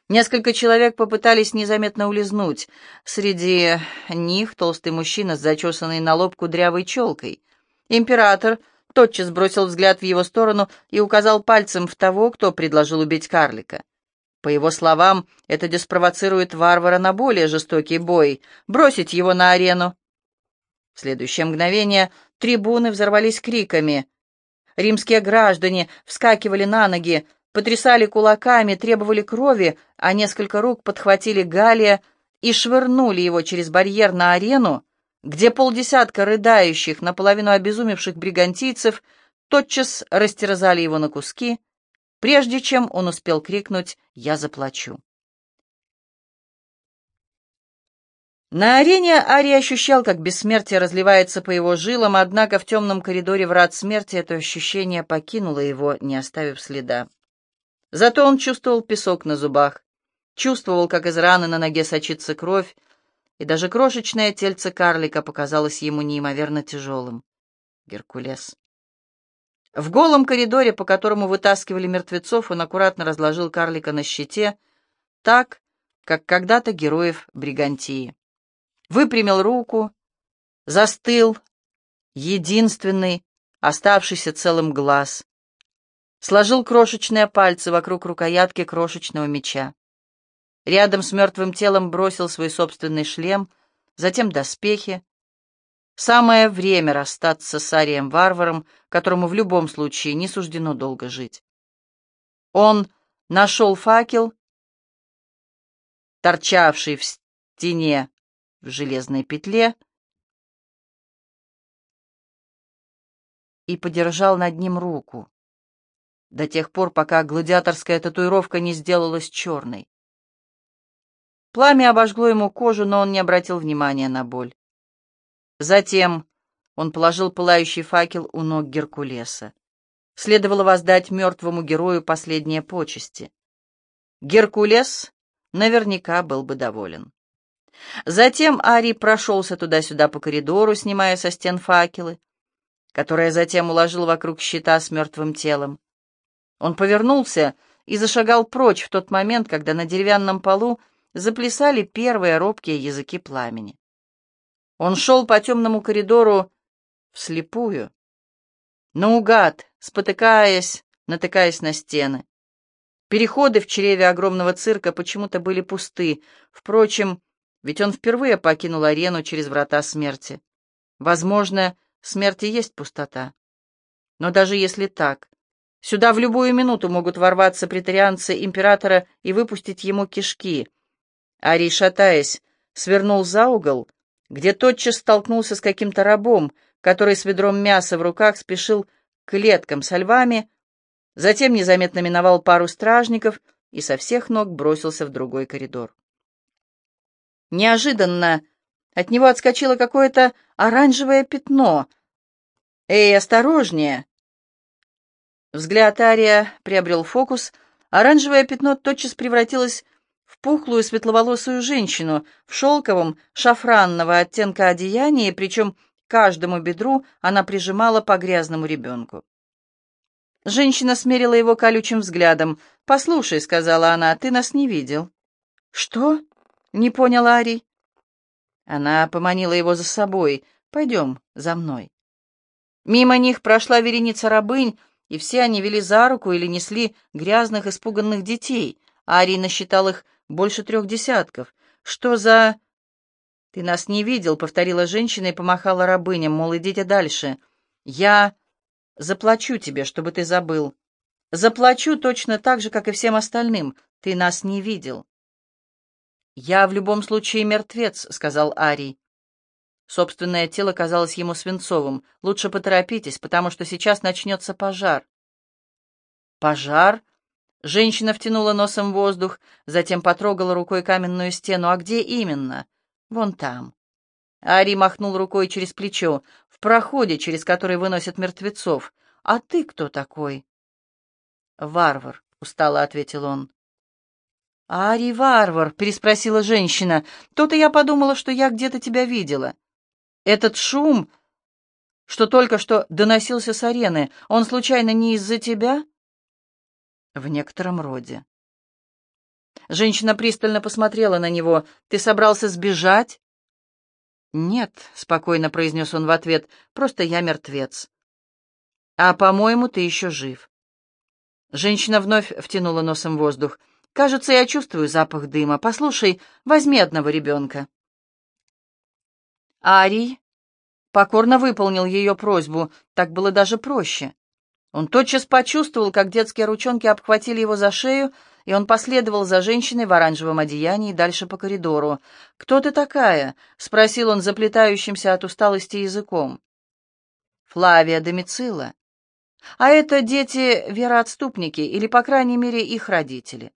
Несколько человек попытались незаметно улизнуть. Среди них толстый мужчина с зачесанной на лоб кудрявой челкой. Император тотчас бросил взгляд в его сторону и указал пальцем в того, кто предложил убить карлика. По его словам, это диспровоцирует варвара на более жестокий бой, бросить его на арену. В следующее мгновение Трибуны взорвались криками. Римские граждане вскакивали на ноги, потрясали кулаками, требовали крови, а несколько рук подхватили Галия и швырнули его через барьер на арену, где полдесятка рыдающих, наполовину обезумевших бригантийцев тотчас растерзали его на куски, прежде чем он успел крикнуть «Я заплачу». На арене Ари ощущал, как бессмертие разливается по его жилам, однако в темном коридоре врат смерти это ощущение покинуло его, не оставив следа. Зато он чувствовал песок на зубах, чувствовал, как из раны на ноге сочится кровь, и даже крошечное тельце карлика показалось ему неимоверно тяжелым. Геркулес. В голом коридоре, по которому вытаскивали мертвецов, он аккуратно разложил карлика на щите, так, как когда-то героев Бригантии выпрямил руку, застыл, единственный, оставшийся целым глаз, сложил крошечные пальцы вокруг рукоятки крошечного меча. Рядом с мертвым телом бросил свой собственный шлем, затем доспехи. Самое время расстаться с Арием-варваром, которому в любом случае не суждено долго жить. Он нашел факел, торчавший в стене в железной петле и подержал над ним руку до тех пор, пока гладиаторская татуировка не сделалась черной. Пламя обожгло ему кожу, но он не обратил внимания на боль. Затем он положил пылающий факел у ног Геркулеса. Следовало воздать мертвому герою последние почести. Геркулес наверняка был бы доволен. Затем Ари прошелся туда-сюда по коридору, снимая со стен факелы, которые затем уложил вокруг щита с мертвым телом. Он повернулся и зашагал прочь в тот момент, когда на деревянном полу заплясали первые робкие языки пламени. Он шел по темному коридору вслепую, наугад, спотыкаясь, натыкаясь на стены. Переходы в чреве огромного цирка почему-то были пусты. Впрочем, ведь он впервые покинул арену через врата смерти. Возможно, смерти есть пустота. Но даже если так, сюда в любую минуту могут ворваться претарианцы императора и выпустить ему кишки. Арий, шатаясь, свернул за угол, где тотчас столкнулся с каким-то рабом, который с ведром мяса в руках спешил к клеткам со львами, затем незаметно миновал пару стражников и со всех ног бросился в другой коридор. Неожиданно от него отскочило какое-то оранжевое пятно. «Эй, осторожнее!» Взгляд Ария приобрел фокус. Оранжевое пятно тотчас превратилось в пухлую светловолосую женщину в шелковом шафранного оттенка одеянии, причем каждому бедру она прижимала по грязному ребенку. Женщина смерила его колючим взглядом. «Послушай», — сказала она, — «ты нас не видел». «Что?» Не понял Арий. Она поманила его за собой. «Пойдем за мной». Мимо них прошла вереница рабынь, и все они вели за руку или несли грязных, испуганных детей. Арий насчитал их больше трех десятков. «Что за...» «Ты нас не видел», — повторила женщина и помахала рабыням, мол, идите дальше. «Я заплачу тебе, чтобы ты забыл. Заплачу точно так же, как и всем остальным. Ты нас не видел». «Я в любом случае мертвец», — сказал Арий. Собственное тело казалось ему свинцовым. «Лучше поторопитесь, потому что сейчас начнется пожар». «Пожар?» Женщина втянула носом воздух, затем потрогала рукой каменную стену. «А где именно?» «Вон там». Ари махнул рукой через плечо, в проходе, через который выносят мертвецов. «А ты кто такой?» «Варвар», — устало ответил он. «Ари, варвар», — переспросила женщина. «То-то я подумала, что я где-то тебя видела. Этот шум, что только что доносился с арены, он случайно не из-за тебя?» «В некотором роде». Женщина пристально посмотрела на него. «Ты собрался сбежать?» «Нет», — спокойно произнес он в ответ, — «просто я мертвец». «А, по-моему, ты еще жив». Женщина вновь втянула носом воздух. «Кажется, я чувствую запах дыма. Послушай, возьми одного ребенка». Арий покорно выполнил ее просьбу. Так было даже проще. Он тотчас почувствовал, как детские ручонки обхватили его за шею, и он последовал за женщиной в оранжевом одеянии дальше по коридору. «Кто ты такая?» — спросил он заплетающимся от усталости языком. «Флавия Домицила. А это дети-вероотступники, или, по крайней мере, их родители.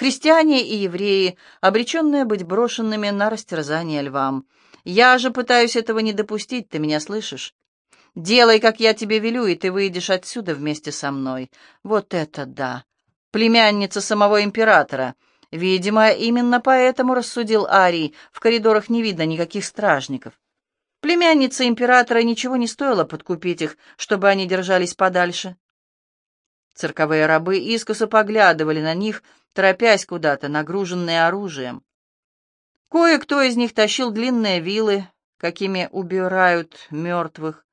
Христиане и евреи, обреченные быть брошенными на растерзание львам. Я же пытаюсь этого не допустить, ты меня слышишь? Делай, как я тебе велю, и ты выйдешь отсюда вместе со мной. Вот это да! Племянница самого императора. Видимо, именно поэтому, рассудил Арий, в коридорах не видно никаких стражников. Племянница императора ничего не стоило подкупить их, чтобы они держались подальше. Цирковые рабы искоса поглядывали на них, торопясь куда-то, нагруженные оружием. Кое-кто из них тащил длинные вилы, какими убирают мертвых.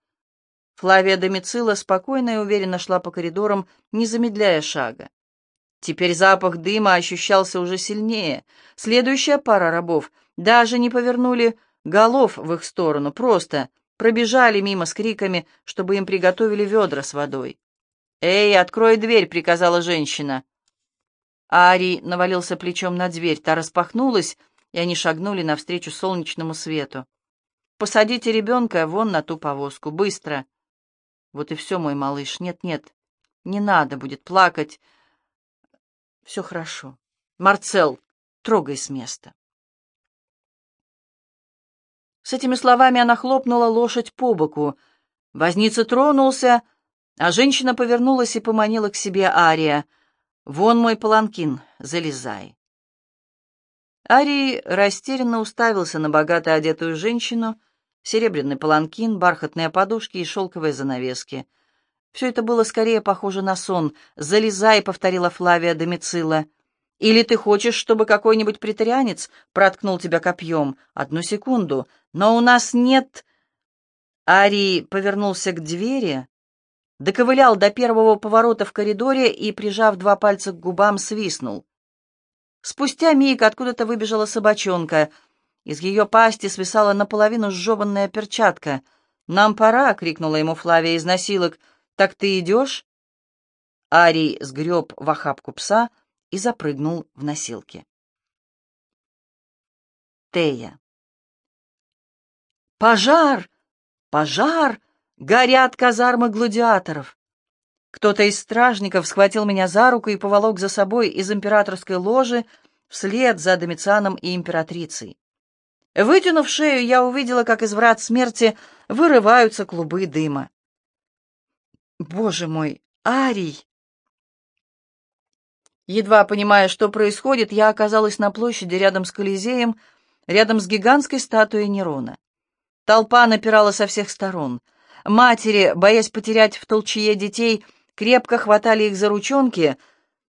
Флавия Домицила спокойно и уверенно шла по коридорам, не замедляя шага. Теперь запах дыма ощущался уже сильнее. Следующая пара рабов даже не повернули голов в их сторону, просто пробежали мимо с криками, чтобы им приготовили ведра с водой. «Эй, открой дверь!» — приказала женщина. Арий навалился плечом на дверь, та распахнулась, и они шагнули навстречу солнечному свету. «Посадите ребенка вон на ту повозку, быстро!» Вот и все, мой малыш. Нет-нет, не надо будет плакать. Все хорошо. Марцел, трогай с места. С этими словами она хлопнула лошадь по боку. Возница тронулся, а женщина повернулась и поманила к себе Ария. «Вон мой паланкин, залезай». Арий растерянно уставился на богато одетую женщину, серебряный паланкин, бархатные подушки и шелковые занавески. Все это было скорее похоже на сон. «Залезай», — повторила Флавия Домицила. «Или ты хочешь, чтобы какой-нибудь претарианец проткнул тебя копьем? Одну секунду. Но у нас нет...» Арий повернулся к двери, доковылял до первого поворота в коридоре и, прижав два пальца к губам, свистнул. Спустя миг откуда-то выбежала собачонка — из ее пасти свисала наполовину сжеванная перчатка. «Нам пора!» — крикнула ему Флавия из носилок. «Так ты идешь?» Арий сгреб в охапку пса и запрыгнул в носилки. Тея. «Пожар! Пожар! Горят казармы гладиаторов!» Кто-то из стражников схватил меня за руку и поволок за собой из императорской ложи вслед за Домицианом и императрицей. Вытянув шею, я увидела, как из врат смерти вырываются клубы дыма. Боже мой, Арий! Едва понимая, что происходит, я оказалась на площади рядом с Колизеем, рядом с гигантской статуей Нерона. Толпа напирала со всех сторон. Матери, боясь потерять в толчье детей, крепко хватали их за ручонки,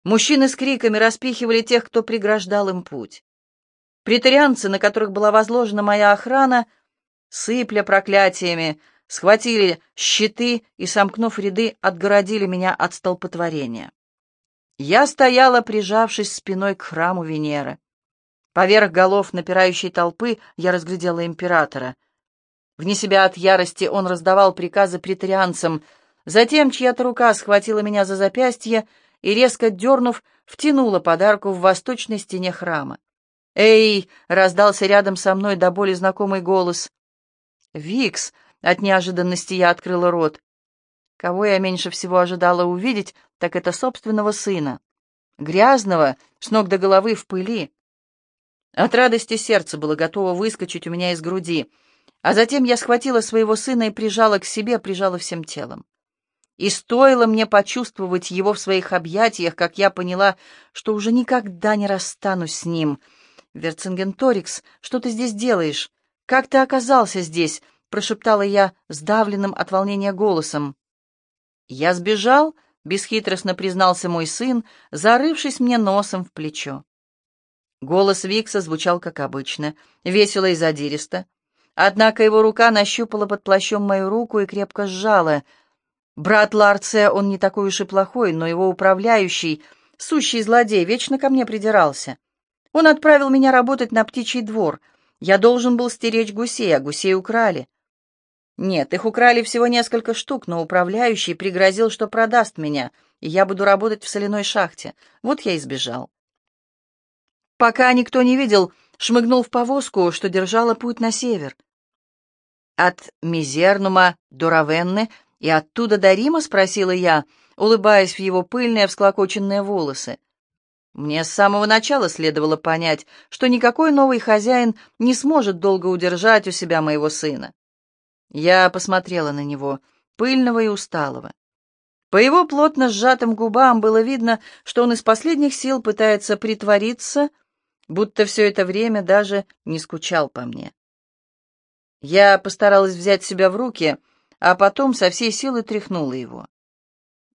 мужчины с криками распихивали тех, кто преграждал им путь. Претарианцы, на которых была возложена моя охрана, сыпля проклятиями, схватили щиты и, сомкнув ряды, отгородили меня от столпотворения. Я стояла, прижавшись спиной к храму Венеры. Поверх голов напирающей толпы я разглядела императора. Вне себя от ярости он раздавал приказы претарианцам. Затем чья-то рука схватила меня за запястье и, резко дернув, втянула подарку в восточной стене храма. «Эй!» — раздался рядом со мной до боли знакомый голос. «Викс!» — от неожиданности я открыла рот. Кого я меньше всего ожидала увидеть, так это собственного сына. Грязного, с ног до головы в пыли. От радости сердце было готово выскочить у меня из груди, а затем я схватила своего сына и прижала к себе, прижала всем телом. И стоило мне почувствовать его в своих объятиях, как я поняла, что уже никогда не расстанусь с ним — «Верцингенторикс, что ты здесь делаешь? Как ты оказался здесь?» — прошептала я сдавленным от волнения голосом. «Я сбежал», — бесхитростно признался мой сын, зарывшись мне носом в плечо. Голос Викса звучал как обычно, весело и задиристо. Однако его рука нащупала под плащом мою руку и крепко сжала. Брат Ларция, он не такой уж и плохой, но его управляющий, сущий злодей, вечно ко мне придирался. Он отправил меня работать на птичий двор. Я должен был стеречь гусей, а гусей украли. Нет, их украли всего несколько штук, но управляющий пригрозил, что продаст меня, и я буду работать в соляной шахте. Вот я и сбежал. Пока никто не видел, шмыгнул в повозку, что держала путь на север. От Мизернума до Равенны и оттуда до Рима, спросила я, улыбаясь в его пыльные всклокоченные волосы. Мне с самого начала следовало понять, что никакой новый хозяин не сможет долго удержать у себя моего сына. Я посмотрела на него, пыльного и усталого. По его плотно сжатым губам было видно, что он из последних сил пытается притвориться, будто все это время даже не скучал по мне. Я постаралась взять себя в руки, а потом со всей силы тряхнула его.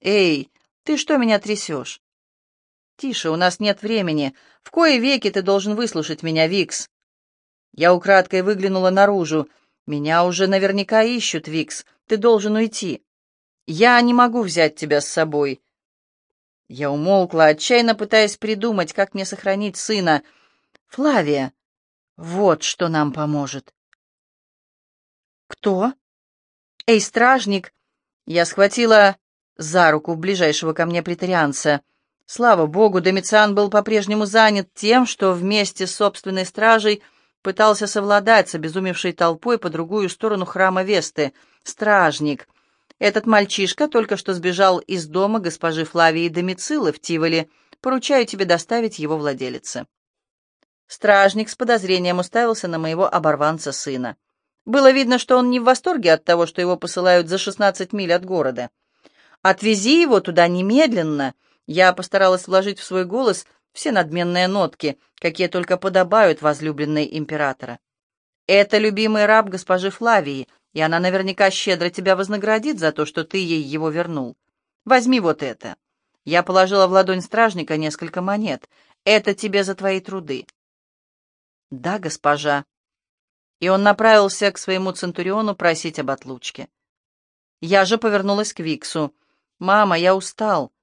«Эй, ты что меня трясешь? «Тише, у нас нет времени. В кои веки ты должен выслушать меня, Викс?» Я украдкой выглянула наружу. «Меня уже наверняка ищут, Викс. Ты должен уйти. Я не могу взять тебя с собой». Я умолкла, отчаянно пытаясь придумать, как мне сохранить сына. «Флавия, вот что нам поможет». «Кто?» «Эй, стражник!» Я схватила за руку ближайшего ко мне претарианца. Слава богу, Домициан был по-прежнему занят тем, что вместе с собственной стражей пытался совладать с обезумевшей толпой по другую сторону храма Весты. Стражник. Этот мальчишка только что сбежал из дома госпожи Флавии Домицилы в Тиволе. Поручаю тебе доставить его владелице. Стражник с подозрением уставился на моего оборванца сына. Было видно, что он не в восторге от того, что его посылают за шестнадцать миль от города. «Отвези его туда немедленно!» Я постаралась вложить в свой голос все надменные нотки, какие только подобают возлюбленной императора. Это любимый раб госпожи Флавии, и она наверняка щедро тебя вознаградит за то, что ты ей его вернул. Возьми вот это. Я положила в ладонь стражника несколько монет. Это тебе за твои труды. Да, госпожа. И он направился к своему центуриону просить об отлучке. Я же повернулась к Виксу. «Мама, я устал.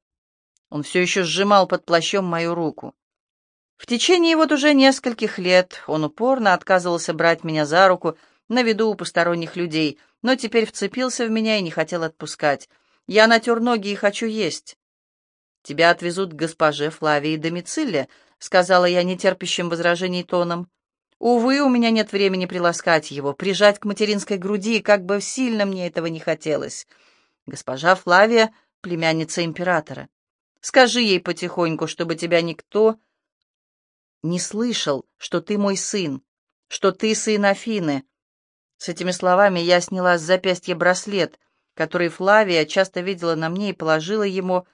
Он все еще сжимал под плащом мою руку. В течение вот уже нескольких лет он упорно отказывался брать меня за руку на виду у посторонних людей, но теперь вцепился в меня и не хотел отпускать. Я натер ноги и хочу есть. «Тебя отвезут к госпоже Флавии Домицилле», — сказала я нетерпящим возражений тоном. «Увы, у меня нет времени приласкать его, прижать к материнской груди, как бы сильно мне этого не хотелось. Госпожа Флавия — племянница императора. Скажи ей потихоньку, чтобы тебя никто не слышал, что ты мой сын, что ты сын Афины. С этими словами я сняла с запястья браслет, который Флавия часто видела на мне и положила ему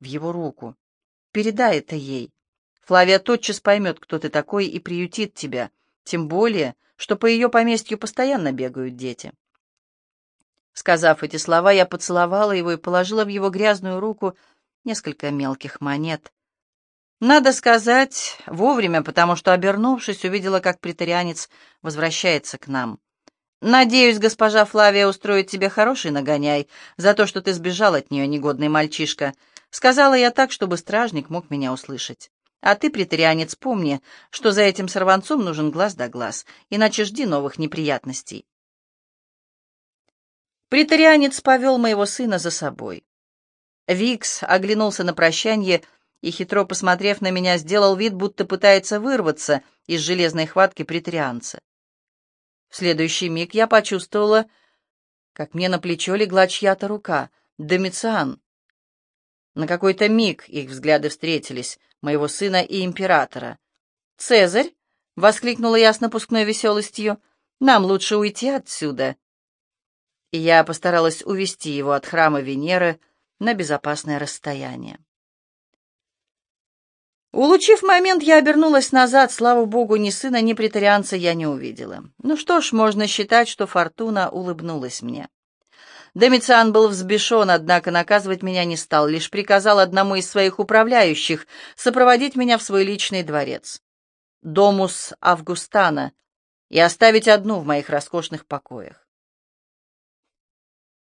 в его руку. Передай это ей. Флавия тотчас поймет, кто ты такой, и приютит тебя, тем более, что по ее поместью постоянно бегают дети. Сказав эти слова, я поцеловала его и положила в его грязную руку несколько мелких монет. Надо сказать, вовремя, потому что, обернувшись, увидела, как притарианец возвращается к нам. Надеюсь, госпожа Флавия устроит тебе хороший нагоняй за то, что ты сбежал от нее, негодный мальчишка. Сказала я так, чтобы стражник мог меня услышать. А ты, претарианец, помни, что за этим сорванцом нужен глаз да глаз, иначе жди новых неприятностей. Притарианец повел моего сына за собой. Викс оглянулся на прощанье и, хитро посмотрев на меня, сделал вид, будто пытается вырваться из железной хватки притарианца. В следующий миг я почувствовала, как мне на плечо легла чья-то рука. Домициан. На какой-то миг их взгляды встретились, моего сына и императора. «Цезарь!» — воскликнула я с напускной веселостью. «Нам лучше уйти отсюда!» И я постаралась увести его от храма Венеры на безопасное расстояние. Улучив момент, я обернулась назад. Слава богу, ни сына, ни претарианца я не увидела. Ну что ж, можно считать, что фортуна улыбнулась мне. Домициан был взбешен, однако наказывать меня не стал, лишь приказал одному из своих управляющих сопроводить меня в свой личный дворец, Домус Августана, и оставить одну в моих роскошных покоях.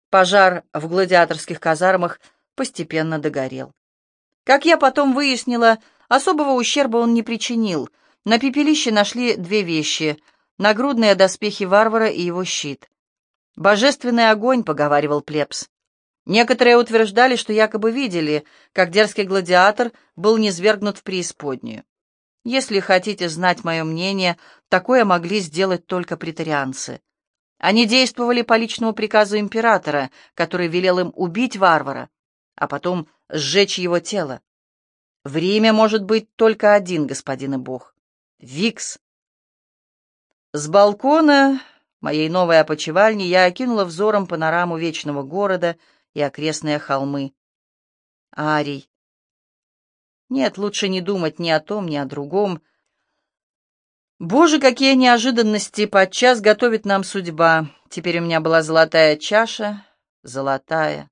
Пожар в гладиаторских казармах постепенно догорел. Как я потом выяснила, особого ущерба он не причинил. На пепелище нашли две вещи — нагрудные доспехи варвара и его щит. «Божественный огонь», — поговаривал плебс. Некоторые утверждали, что якобы видели, как дерзкий гладиатор был низвергнут в преисподнюю. Если хотите знать мое мнение, такое могли сделать только претарианцы. Они действовали по личному приказу императора, который велел им убить варвара, а потом сжечь его тело. В Риме может быть только один господин и бог — Викс. С балкона моей новой опочивальни я окинула взором панораму вечного города и окрестные холмы. Арий. Нет, лучше не думать ни о том, ни о другом. Боже, какие неожиданности подчас готовит нам судьба. Теперь у меня была золотая чаша, золотая,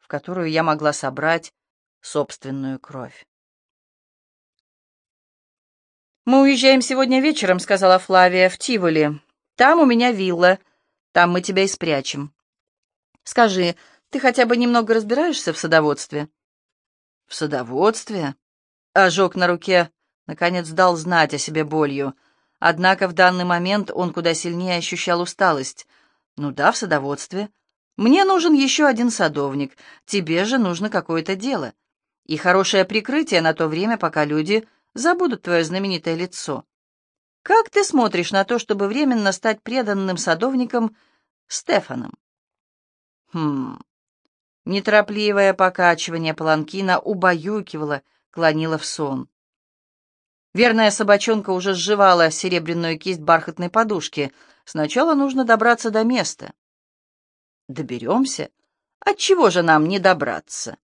в которую я могла собрать собственную кровь. «Мы уезжаем сегодня вечером», — сказала Флавия, — «в Тиволи. Там у меня вилла. Там мы тебя и спрячем. Скажи, ты хотя бы немного разбираешься в садоводстве?» «В садоводстве?» Ожог на руке, наконец, дал знать о себе болью. Однако в данный момент он куда сильнее ощущал усталость. «Ну да, в садоводстве. Мне нужен еще один садовник. Тебе же нужно какое-то дело. И хорошее прикрытие на то время, пока люди забудут твое знаменитое лицо. Как ты смотришь на то, чтобы временно стать преданным садовником Стефаном? Хм. Неторопливое покачивание паланкина убаюкивало, клонило в сон. Верная собачонка уже сживала серебряную кисть бархатной подушки. Сначала нужно добраться до места. Доберемся? Отчего же нам не добраться?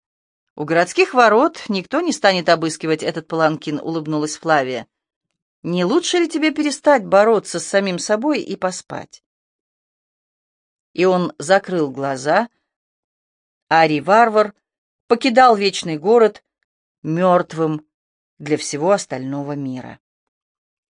У городских ворот никто не станет обыскивать этот паланкин, улыбнулась Флавия. Не лучше ли тебе перестать бороться с самим собой и поспать? И он закрыл глаза. Ари-варвар покидал вечный город мертвым для всего остального мира.